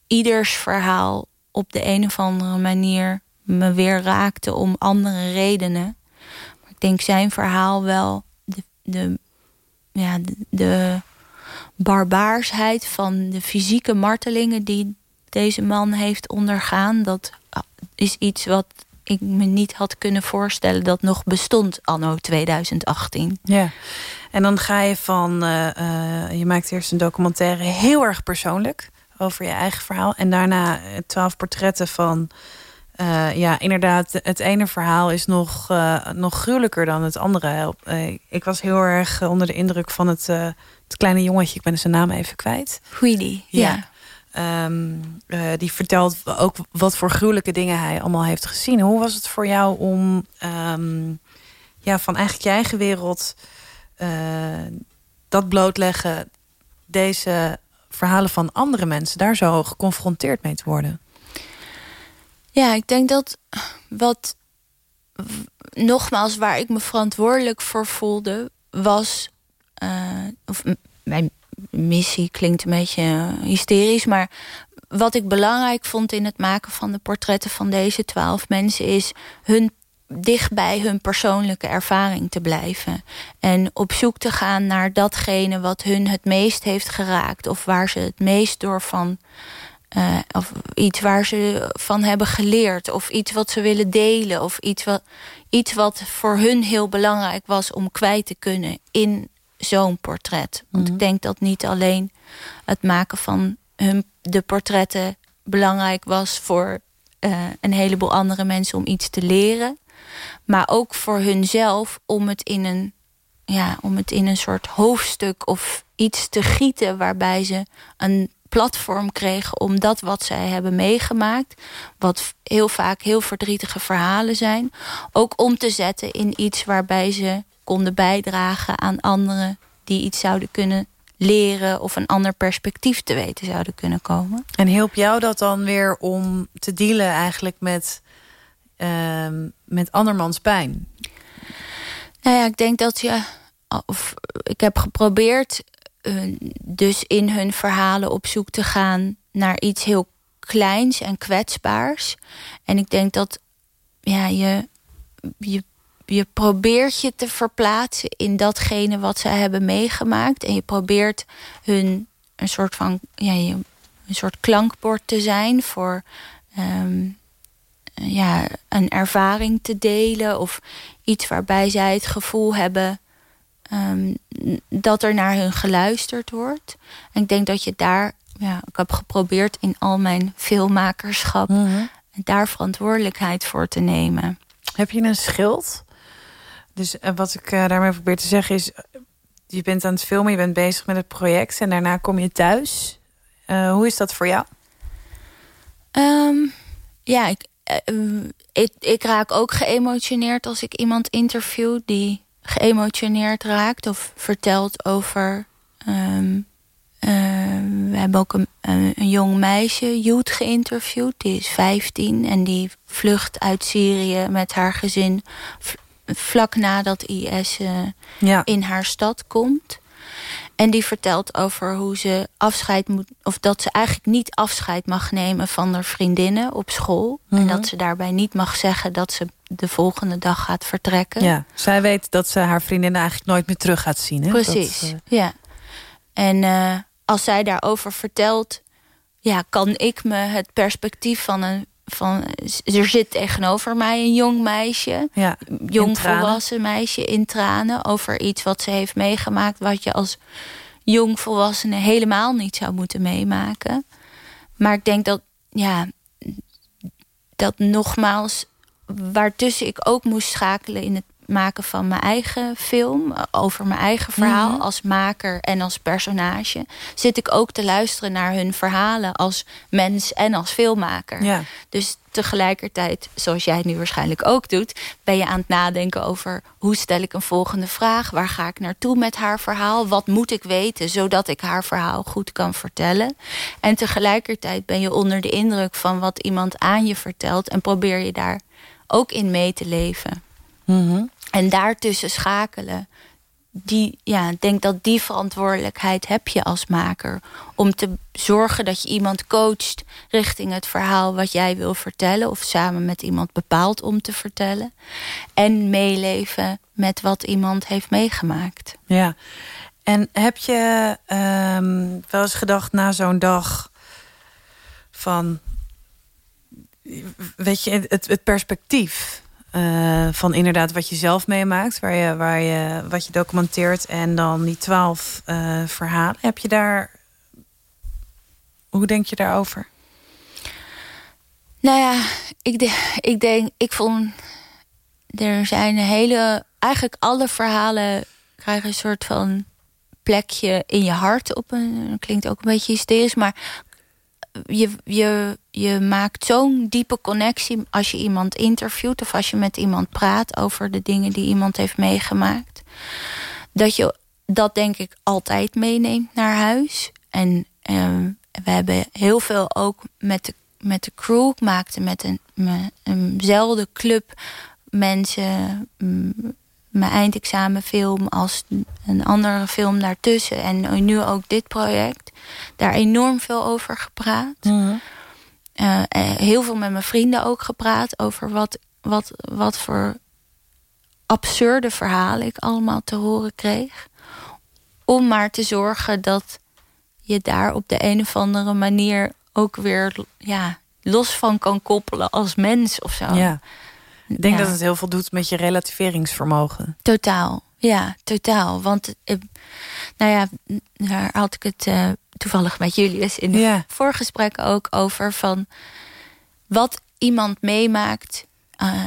ieders verhaal op de een of andere manier me weer raakte om andere redenen. Maar ik denk zijn verhaal wel de, de ja, de, de barbaarsheid van de fysieke martelingen die deze man heeft ondergaan, dat is iets wat ik me niet had kunnen voorstellen dat nog bestond anno 2018. Ja, en dan ga je van, uh, uh, je maakt eerst een documentaire heel erg persoonlijk over je eigen verhaal. En daarna eh, twaalf portretten van, ja, inderdaad, het ene verhaal is nog, nog gruwelijker dan het andere. ik was heel erg onder de indruk van het het kleine jongetje, ik ben zijn naam even kwijt. Huili, ja. Ehm, eh, die vertelt ook wat voor gruwelijke dingen hij allemaal heeft gezien. Hoe was het voor jou om ehm, ja, van eigenlijk je eigen wereld uh, dat blootleggen, deze verhalen van andere mensen, daar zo geconfronteerd mee te worden? Ja, ik denk dat wat nogmaals waar ik me verantwoordelijk voor voelde, was of mijn missie klinkt een beetje hysterisch, maar wat ik belangrijk vond in het maken van de portretten van deze twaalf mensen is hun dicht bij hun persoonlijke ervaring te blijven. En op zoek te gaan naar datgene wat hun het meest heeft geraakt. Of waar ze het meest door van. Uh, of iets waar ze van hebben geleerd. Of iets wat ze willen delen. Of iets wat, iets wat voor hun heel belangrijk was om kwijt te kunnen in zo'n portret. Want Mhm. ik denk dat niet alleen het maken van hun, de portretten belangrijk was voor eh, een heleboel andere mensen om iets te leren. Maar ook voor hunzelf om het in een, ja, om het in een soort hoofdstuk of iets te gieten waarbij ze een platform kregen om dat wat zij hebben meegemaakt, wat heel vaak heel verdrietige verhalen zijn, ook om te zetten in iets waarbij ze konden bijdragen aan anderen die iets zouden kunnen leren of een ander perspectief te weten zouden kunnen komen. En hielp jou dat dan weer om te dealen eigenlijk met, ehm, met andermans pijn? Nou ja, ik denk dat je. Of, ik heb geprobeerd eh, dus in hun verhalen op zoek te gaan naar iets heel kleins en kwetsbaars. En ik denk dat ja, je, je, je probeert je te verplaatsen in datgene wat zij hebben meegemaakt. En je probeert hun een soort van ja, een soort klankbord te zijn voor ehm, ja, een ervaring te delen of iets waarbij zij het gevoel hebben ehm, dat er naar hun geluisterd wordt. En ik denk dat je daar, ja, ik heb geprobeerd in al mijn filmmakerschap daar verantwoordelijkheid voor te nemen. Heb je een schild? Dus eh, wat ik eh, daarmee probeer te zeggen is... eh, je bent aan het filmen, je bent bezig met het project... en daarna kom je thuis. Hoe is dat voor jou? Ehm, ja, ik, eh, ik, ik raak ook geëmotioneerd als ik iemand interview die geëmotioneerd raakt of vertelt over. ehm, eh, we hebben ook een, jong meisje, Joet, geïnterviewd. Die is 15 en die vlucht uit Syrië met haar gezin vlak nadat IS eh, Ja. in haar stad komt. En die vertelt over hoe ze afscheid moet, of dat ze eigenlijk niet afscheid mag nemen van haar vriendinnen op school. En dat ze daarbij niet mag zeggen dat ze de volgende dag gaat vertrekken. ja. Zij weet dat ze haar vriendin eigenlijk nooit meer terug gaat zien. Hè? Precies, Dat, eh, ja. En eh, als zij daarover vertelt, ja, kan ik me het perspectief van een. Van, er zit tegenover mij een jong meisje, ja, jong volwassen meisje in tranen over iets wat ze heeft meegemaakt, wat je als jong volwassene helemaal niet zou moeten meemaken. Maar ik denk dat, ja, dat nogmaals, waartussen ik ook moest schakelen in het maken van mijn eigen film, eh, over mijn eigen verhaal Mhm. als maker en als personage, zit ik ook te luisteren naar hun verhalen als mens en als filmmaker. Ja. Dus tegelijkertijd, zoals jij het nu waarschijnlijk ook doet, ben je aan het nadenken over hoe stel ik een volgende vraag? Waar ga ik naartoe met haar verhaal? Wat moet ik weten zodat ik haar verhaal goed kan vertellen? En tegelijkertijd ben je onder de indruk van wat iemand aan je vertelt en probeer je daar ook in mee te leven. Mhm. En daartussen schakelen. Die, ja, denk dat die verantwoordelijkheid heb je als maker. Om te zorgen dat je iemand coacht richting het verhaal wat jij wil vertellen. Of samen met iemand bepaalt om te vertellen. En meeleven met wat iemand heeft meegemaakt. Ja. En heb je ehm, wel eens gedacht na zo'n dag van... Weet je, het perspectief eh, van inderdaad wat je zelf meemaakt... Waar je, waar je, wat je documenteert en dan die twaalf eh, verhalen. Heb je daar... Hoe denk je daarover? Nou ja, ik, de- ik denk, ik vond. Er zijn hele. Eigenlijk alle verhalen krijgen een soort van plekje in je hart. Op een, klinkt ook een beetje hysterisch, maar je, je, je maakt zo'n diepe connectie als je iemand interviewt of als je met iemand praat over de dingen die iemand heeft meegemaakt. Dat je dat denk ik altijd meeneemt naar huis. En ehm, we hebben heel veel ook met de, met de crew. Ik maakte met een, club mensen mm, mijn eindexamenfilm als een andere film daartussen. En nu ook dit project. Daar enorm veel over gepraat. Eh, eh, heel veel met mijn vrienden ook gepraat over wat, wat, wat voor absurde verhalen ik allemaal te horen kreeg. Om maar te zorgen dat je daar op de een of andere manier ook weer ja, los van kan koppelen als mens of zo. Ja. Ik denk Ja. dat het heel veel doet met je relativeringsvermogen. Totaal, ja, totaal. Want, eh, nou ja, daar had ik het eh, toevallig met Julius in het Ja. voorgesprek ook over van wat iemand meemaakt. eh,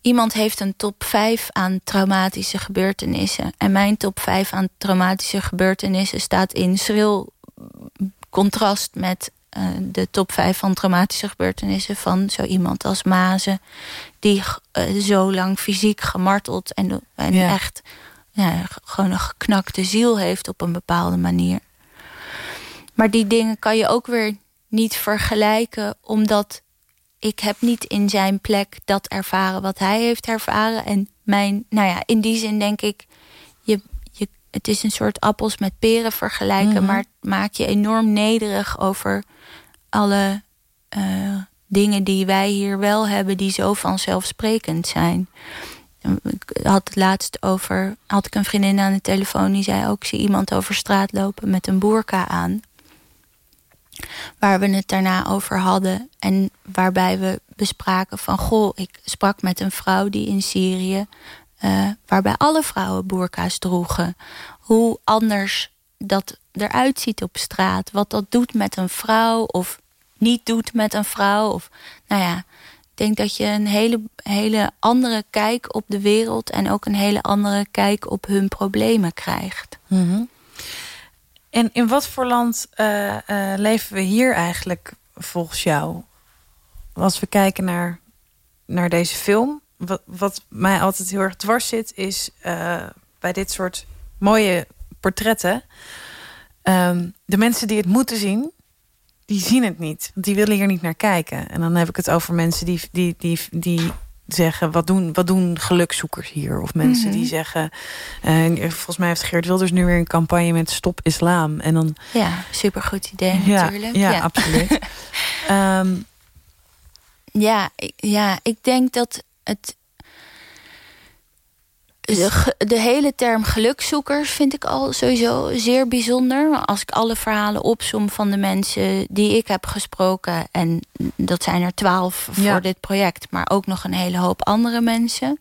iemand heeft een top 5 aan traumatische gebeurtenissen. En mijn top 5 aan traumatische gebeurtenissen staat in schril contrast met eh, de top 5 van traumatische gebeurtenissen van zo iemand als Mazen. Die eh, zo lang fysiek gemarteld en, en Ja. echt ja, gewoon een geknakte ziel heeft op een bepaalde manier. Maar die dingen kan je ook weer niet vergelijken, omdat ik heb niet in zijn plek dat ervaren wat hij heeft ervaren. En mijn, nou ja, in die zin denk ik, het is een soort appels met peren vergelijken, Mhm. maar het maakt je enorm nederig over alle eh, dingen die wij hier wel hebben, die zo vanzelfsprekend zijn. Ik had het laatst over, had ik een vriendin aan de telefoon die zei ook, zie iemand over straat lopen met een boerka aan. Waar we het daarna over hadden en waarbij we bespraken van, goh, ik sprak met een vrouw die in Syrië, eh, waarbij alle vrouwen boerka's droegen. Hoe anders dat eruit ziet op straat, wat dat doet met een vrouw of niet doet met een vrouw. Of, nou ja, ik denk dat je een hele, hele andere kijk op de wereld en ook een hele andere kijk op hun problemen krijgt. En in wat voor land eh, eh, leven we hier eigenlijk volgens jou? Als we kijken naar, naar deze film. Wat, wat mij altijd heel erg dwars zit, is eh, bij dit soort mooie portretten. ehm, de mensen die het moeten zien, die zien het niet. Want die willen hier niet naar kijken. En dan heb ik het over mensen die, die, die, die zeggen... Wat doen, wat doen gelukzoekers hier? Of mensen Mhm. die zeggen... eh, volgens mij heeft Geert Wilders nu weer een campagne met Stop Islam. En dan Ja, supergoed idee ja, natuurlijk. Ja, absoluut. Ehm, Ja, ik- ja, ik denk dat het. De, de hele term gelukzoekers vind ik al sowieso zeer bijzonder. Als ik alle verhalen opsom van de mensen die ik heb gesproken... en dat zijn er twaalf voor Ja. dit project... maar ook nog een hele hoop andere mensen...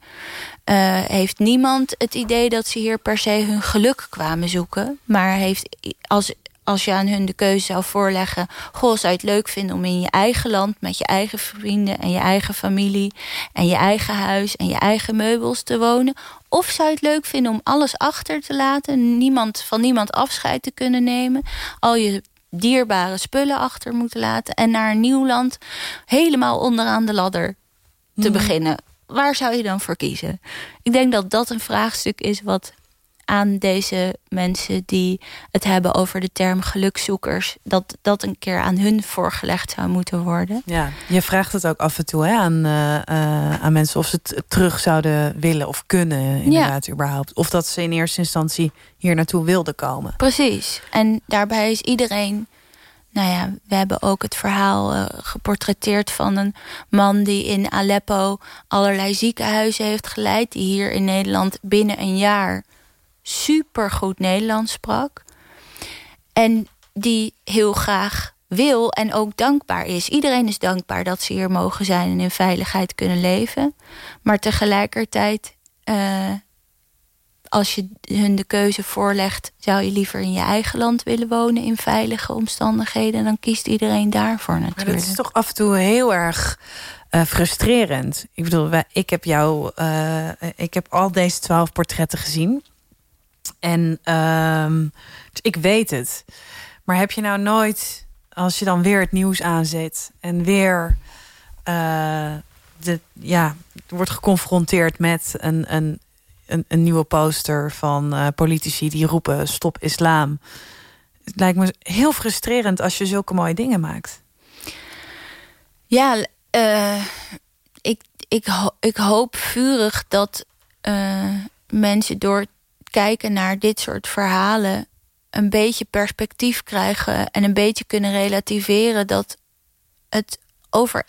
eh, heeft niemand het idee dat ze hier per se hun geluk kwamen zoeken. Maar heeft, als, als je aan hun de keuze zou voorleggen... goh, zou je het leuk vinden om in je eigen land... met je eigen vrienden en je eigen familie... en je eigen huis en je eigen meubels te wonen... of zou je het leuk vinden om alles achter te laten... Niemand, van niemand afscheid te kunnen nemen... al je dierbare spullen achter moeten laten... en naar een nieuw land helemaal onderaan de ladder te beginnen. Waar zou je dan voor kiezen? Ik denk dat dat een vraagstuk is wat aan deze mensen die het hebben over de term gelukzoekers, dat dat een keer aan hun voorgelegd zou moeten worden. ja, je vraagt het ook af en toe hè, aan, eh, eh, aan mensen of ze het terug zouden willen of kunnen, inderdaad, überhaupt. Of dat ze in eerste instantie hier naartoe wilden komen. Precies. En daarbij is iedereen. Nou ja, we hebben ook het verhaal eh, geportretteerd van een man die in Aleppo allerlei ziekenhuizen heeft geleid. Die hier in Nederland binnen een jaar supergoed Nederlands sprak. En die heel graag wil en ook dankbaar is. Iedereen is dankbaar dat ze hier mogen zijn en in veiligheid kunnen leven. Maar tegelijkertijd, eh, als je hun de keuze voorlegt... zou je liever in je eigen land willen wonen in veilige omstandigheden... dan kiest iedereen daarvoor Maar natuurlijk. dat is toch af en toe heel erg eh, frustrerend. Ik bedoel, ik heb jou, eh, ik heb al deze twaalf portretten gezien. En ehm, ik weet het. Maar heb je nou nooit, als je dan weer het nieuws aanzet en weer eh, de, ja, wordt geconfronteerd met een, een, een, een nieuwe poster van eh, politici die roepen stop islam. Het lijkt me heel frustrerend als je zulke mooie dingen maakt. Ja, eh, ik, ik, ik hoop vurig dat mensen door kijken naar dit soort verhalen... een beetje perspectief krijgen en een beetje kunnen relativeren... dat het over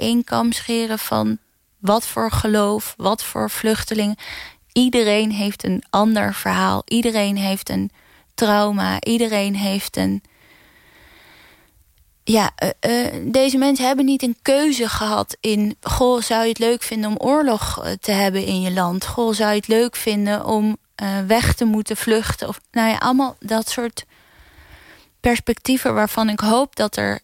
scheren van wat voor geloof, wat voor vluchtelingen. Iedereen heeft een ander verhaal. Iedereen heeft een trauma. Iedereen heeft een. Ja, uh, uh, deze mensen hebben niet een keuze gehad in. Goh, zou je het leuk vinden om oorlog te hebben in je land? Goh, zou je het leuk vinden om uh, weg te moeten vluchten? Of, nou ja, allemaal dat soort perspectieven waarvan ik hoop dat er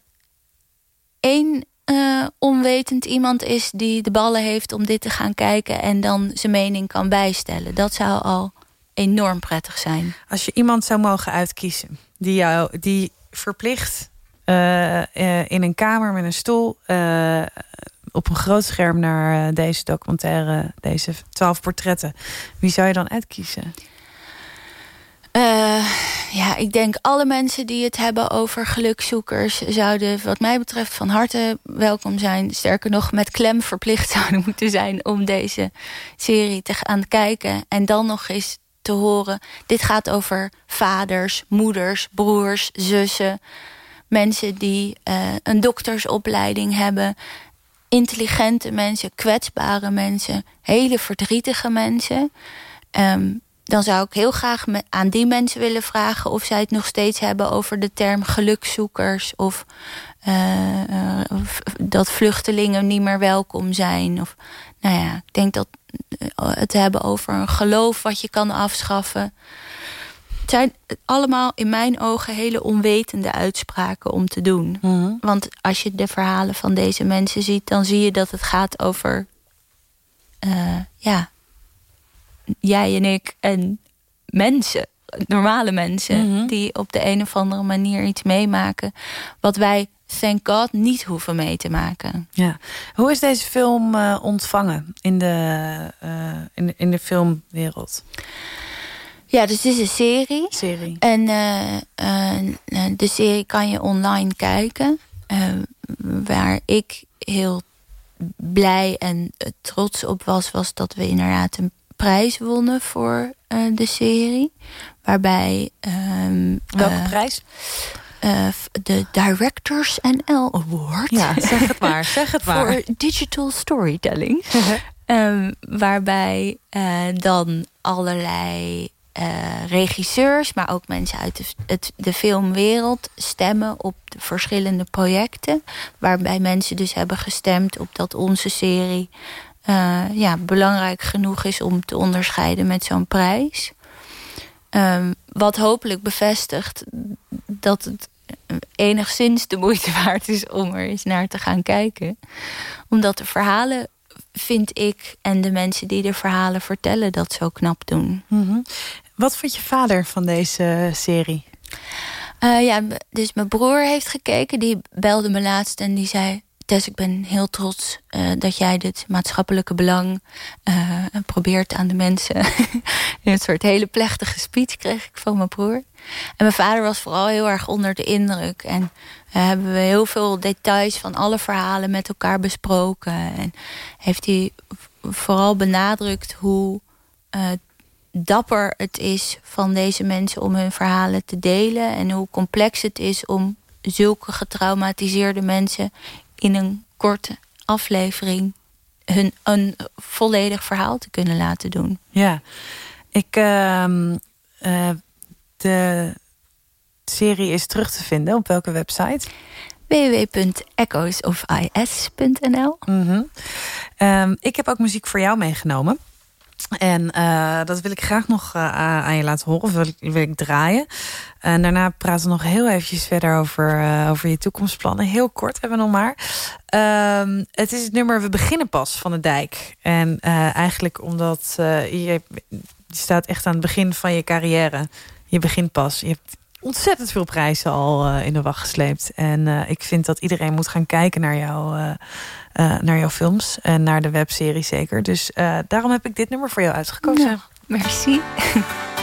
één uh, onwetend iemand is die de ballen heeft om dit te gaan kijken en dan zijn mening kan bijstellen. Dat zou al enorm prettig zijn. Als je iemand zou mogen uitkiezen die jou die verplicht uh, in een kamer met een stoel op een groot scherm naar deze documentaire, deze twaalf portretten, wie zou je dan uitkiezen? Uh, ja, ik denk alle mensen die het hebben over gelukzoekers... zouden wat mij betreft van harte welkom zijn. Sterker nog, met klem verplicht zouden moeten zijn... om deze serie te gaan kijken. En dan nog eens te horen... dit gaat over vaders, moeders, broers, zussen... mensen die uh, een doktersopleiding hebben... intelligente mensen, kwetsbare mensen... hele verdrietige mensen... Um, dan zou ik heel graag aan die mensen willen vragen of zij het nog steeds hebben over de term gelukzoekers of, uh, of dat vluchtelingen niet meer welkom zijn. Of, nou ja, ik denk dat uh, het hebben over een geloof wat je kan afschaffen. Het zijn allemaal in mijn ogen hele onwetende uitspraken om te doen. Mm -hmm. Want als je de verhalen van deze mensen ziet, dan zie je dat het gaat over ja, jij en ik en mensen, normale mensen, mm -hmm. die op de een of andere manier iets meemaken wat wij, thank God, niet hoeven mee te maken. Ja. Hoe is deze film uh, ontvangen in de, uh, in, de, in de filmwereld? Ja, dus het is een serie. serie. En uh, de serie kan je online kijken. waar ik heel blij en trots op was, was dat we inderdaad een prijs wonnen voor uh, de serie. Waarbij... Um, Welke uh, prijs? Uh, de Directors NL Award. Ja, zeg het maar. zeg het maar. Voor digital storytelling. um, waarbij dan allerlei regisseurs... maar ook mensen uit de, het, de filmwereld stemmen op de verschillende projecten. Waarbij mensen dus hebben gestemd op dat onze serie uh, ja, belangrijk genoeg is om te onderscheiden met zo'n prijs. Um, wat hopelijk bevestigt dat het enigszins de moeite waard is om er eens naar te gaan kijken. Omdat de verhalen, vind ik, en de mensen die de verhalen vertellen, dat zo knap doen. -hmm. Wat vond je vader van deze serie? Uh, ja, dus mijn broer heeft gekeken. Die belde me laatst en die zei... Tess, ik ben heel trots uh, dat jij dit maatschappelijke belang uh, probeert aan de mensen. Een soort hele plechtige speech kreeg ik van mijn broer. En mijn vader was vooral heel erg onder de indruk. En hebben we heel veel details van alle verhalen met elkaar besproken. En heeft hij vooral benadrukt hoe dapper het is van deze mensen om hun verhalen te delen. En hoe complex het is om zulke getraumatiseerde mensen in een korte aflevering hun een volledig verhaal te kunnen laten doen. Ja, ik uh, uh, de serie is terug te vinden op welke website? www.echoesofis.nl mm -hmm. um, Ik heb ook muziek voor jou meegenomen. En uh, dat wil ik graag nog uh, aan je laten horen, of wil ik, draaien. En daarna praten we nog heel eventjes verder over, uh, over je toekomstplannen. Heel kort hebben we nog maar. Um, het is het nummer We beginnen pas van de dijk. En eigenlijk omdat je, je staat echt aan het begin van je carrière. Je begint pas. Je hebt ontzettend veel prijzen al in de wacht gesleept. En ik vind dat iedereen moet gaan kijken naar jou uh, naar jouw films en naar de webserie zeker. Dus uh, daarom heb ik dit nummer voor jou uitgekozen. Merci.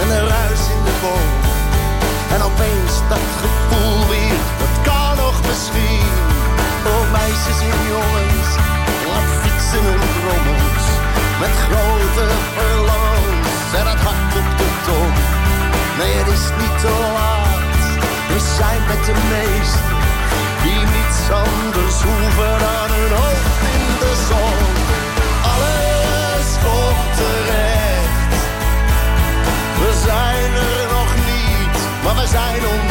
en een ruis in de boom. En opeens dat gevoel weer, dat kan nog misschien. Oh meisjes en jongens, laat fietsen en rommel's Met grote verlangens en het hart op de tong. Nee, het is niet te laat, we zijn met de meesten. Die niets anders hoeven dan een zijn onderweg.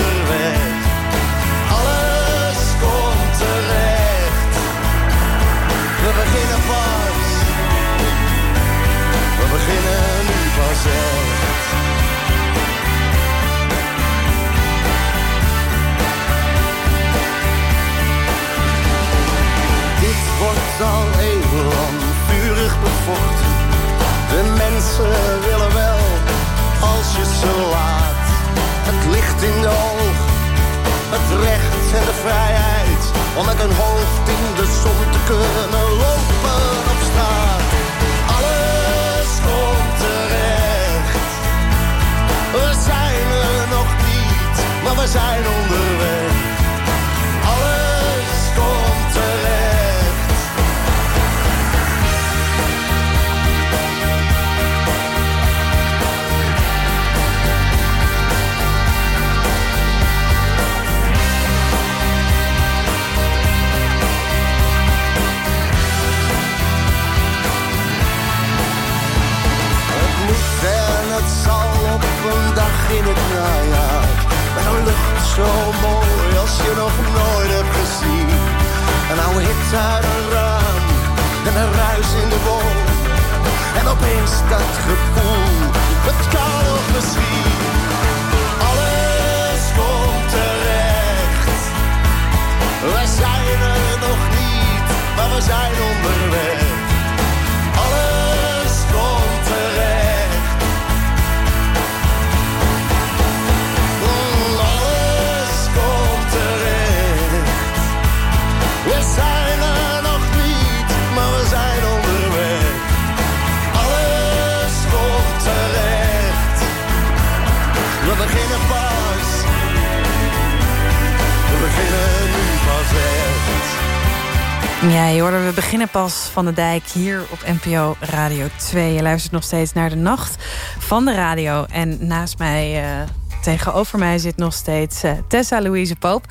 Ja, je hoorde, we beginnen pas van de dijk hier op NPO Radio 2. Je luistert nog steeds naar de nacht van de radio. En naast mij, eh, tegenover mij, zit nog steeds eh, Tessa Louise Poop.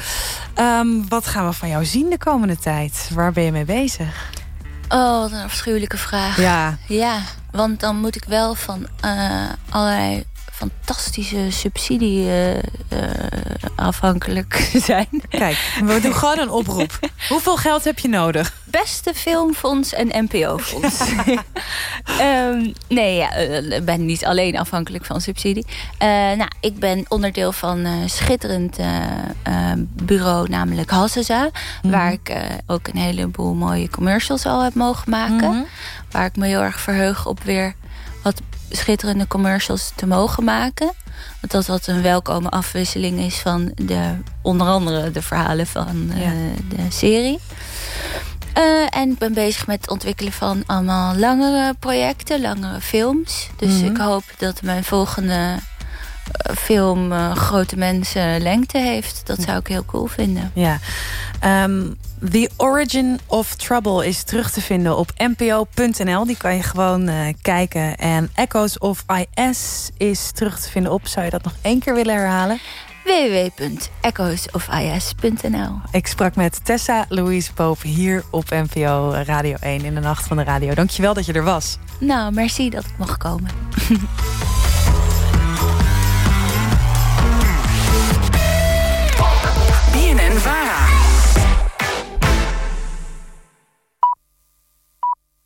Ehm, wat gaan we van jou zien de komende tijd? Waar ben je mee bezig? Oh, wat een afschuwelijke vraag. Ja, Ja, want dan moet ik wel van eh, allerlei fantastische subsidie eh, eh, afhankelijk zijn. kijk, we doen gewoon een oproep. Hoeveel geld heb je nodig? Beste Filmfonds en NPO-fonds. Ehm, nee, ja, eh, ik ben niet alleen afhankelijk van subsidie. Nou, ik ben onderdeel van een schitterend bureau, namelijk Hasseza. Waar ik ook een heleboel mooie commercials al heb mogen maken. Mhm. Waar ik me heel erg verheug op weer schitterende commercials te mogen maken. Want dat dat een welkome afwisseling is van de, onder andere de verhalen van eh, de serie. Eh, en ik ben bezig met het ontwikkelen van allemaal langere projecten, langere films. Dus Mhm. ik hoop dat mijn volgende eh, film grote mensen lengte heeft. Dat zou ik heel cool vinden. Ja. Ehm, The Origin of Trouble is terug te vinden op npo.nl. Die kan je gewoon eh, kijken. En Echoes of IS is terug te vinden op. Zou je dat nog één keer willen herhalen? www.echoesofis.nl Ik sprak met Tessa Louise Poop hier op NPO Radio 1 in de Nacht van de Radio. Dankjewel dat je er was. Nou, merci dat ik mocht komen.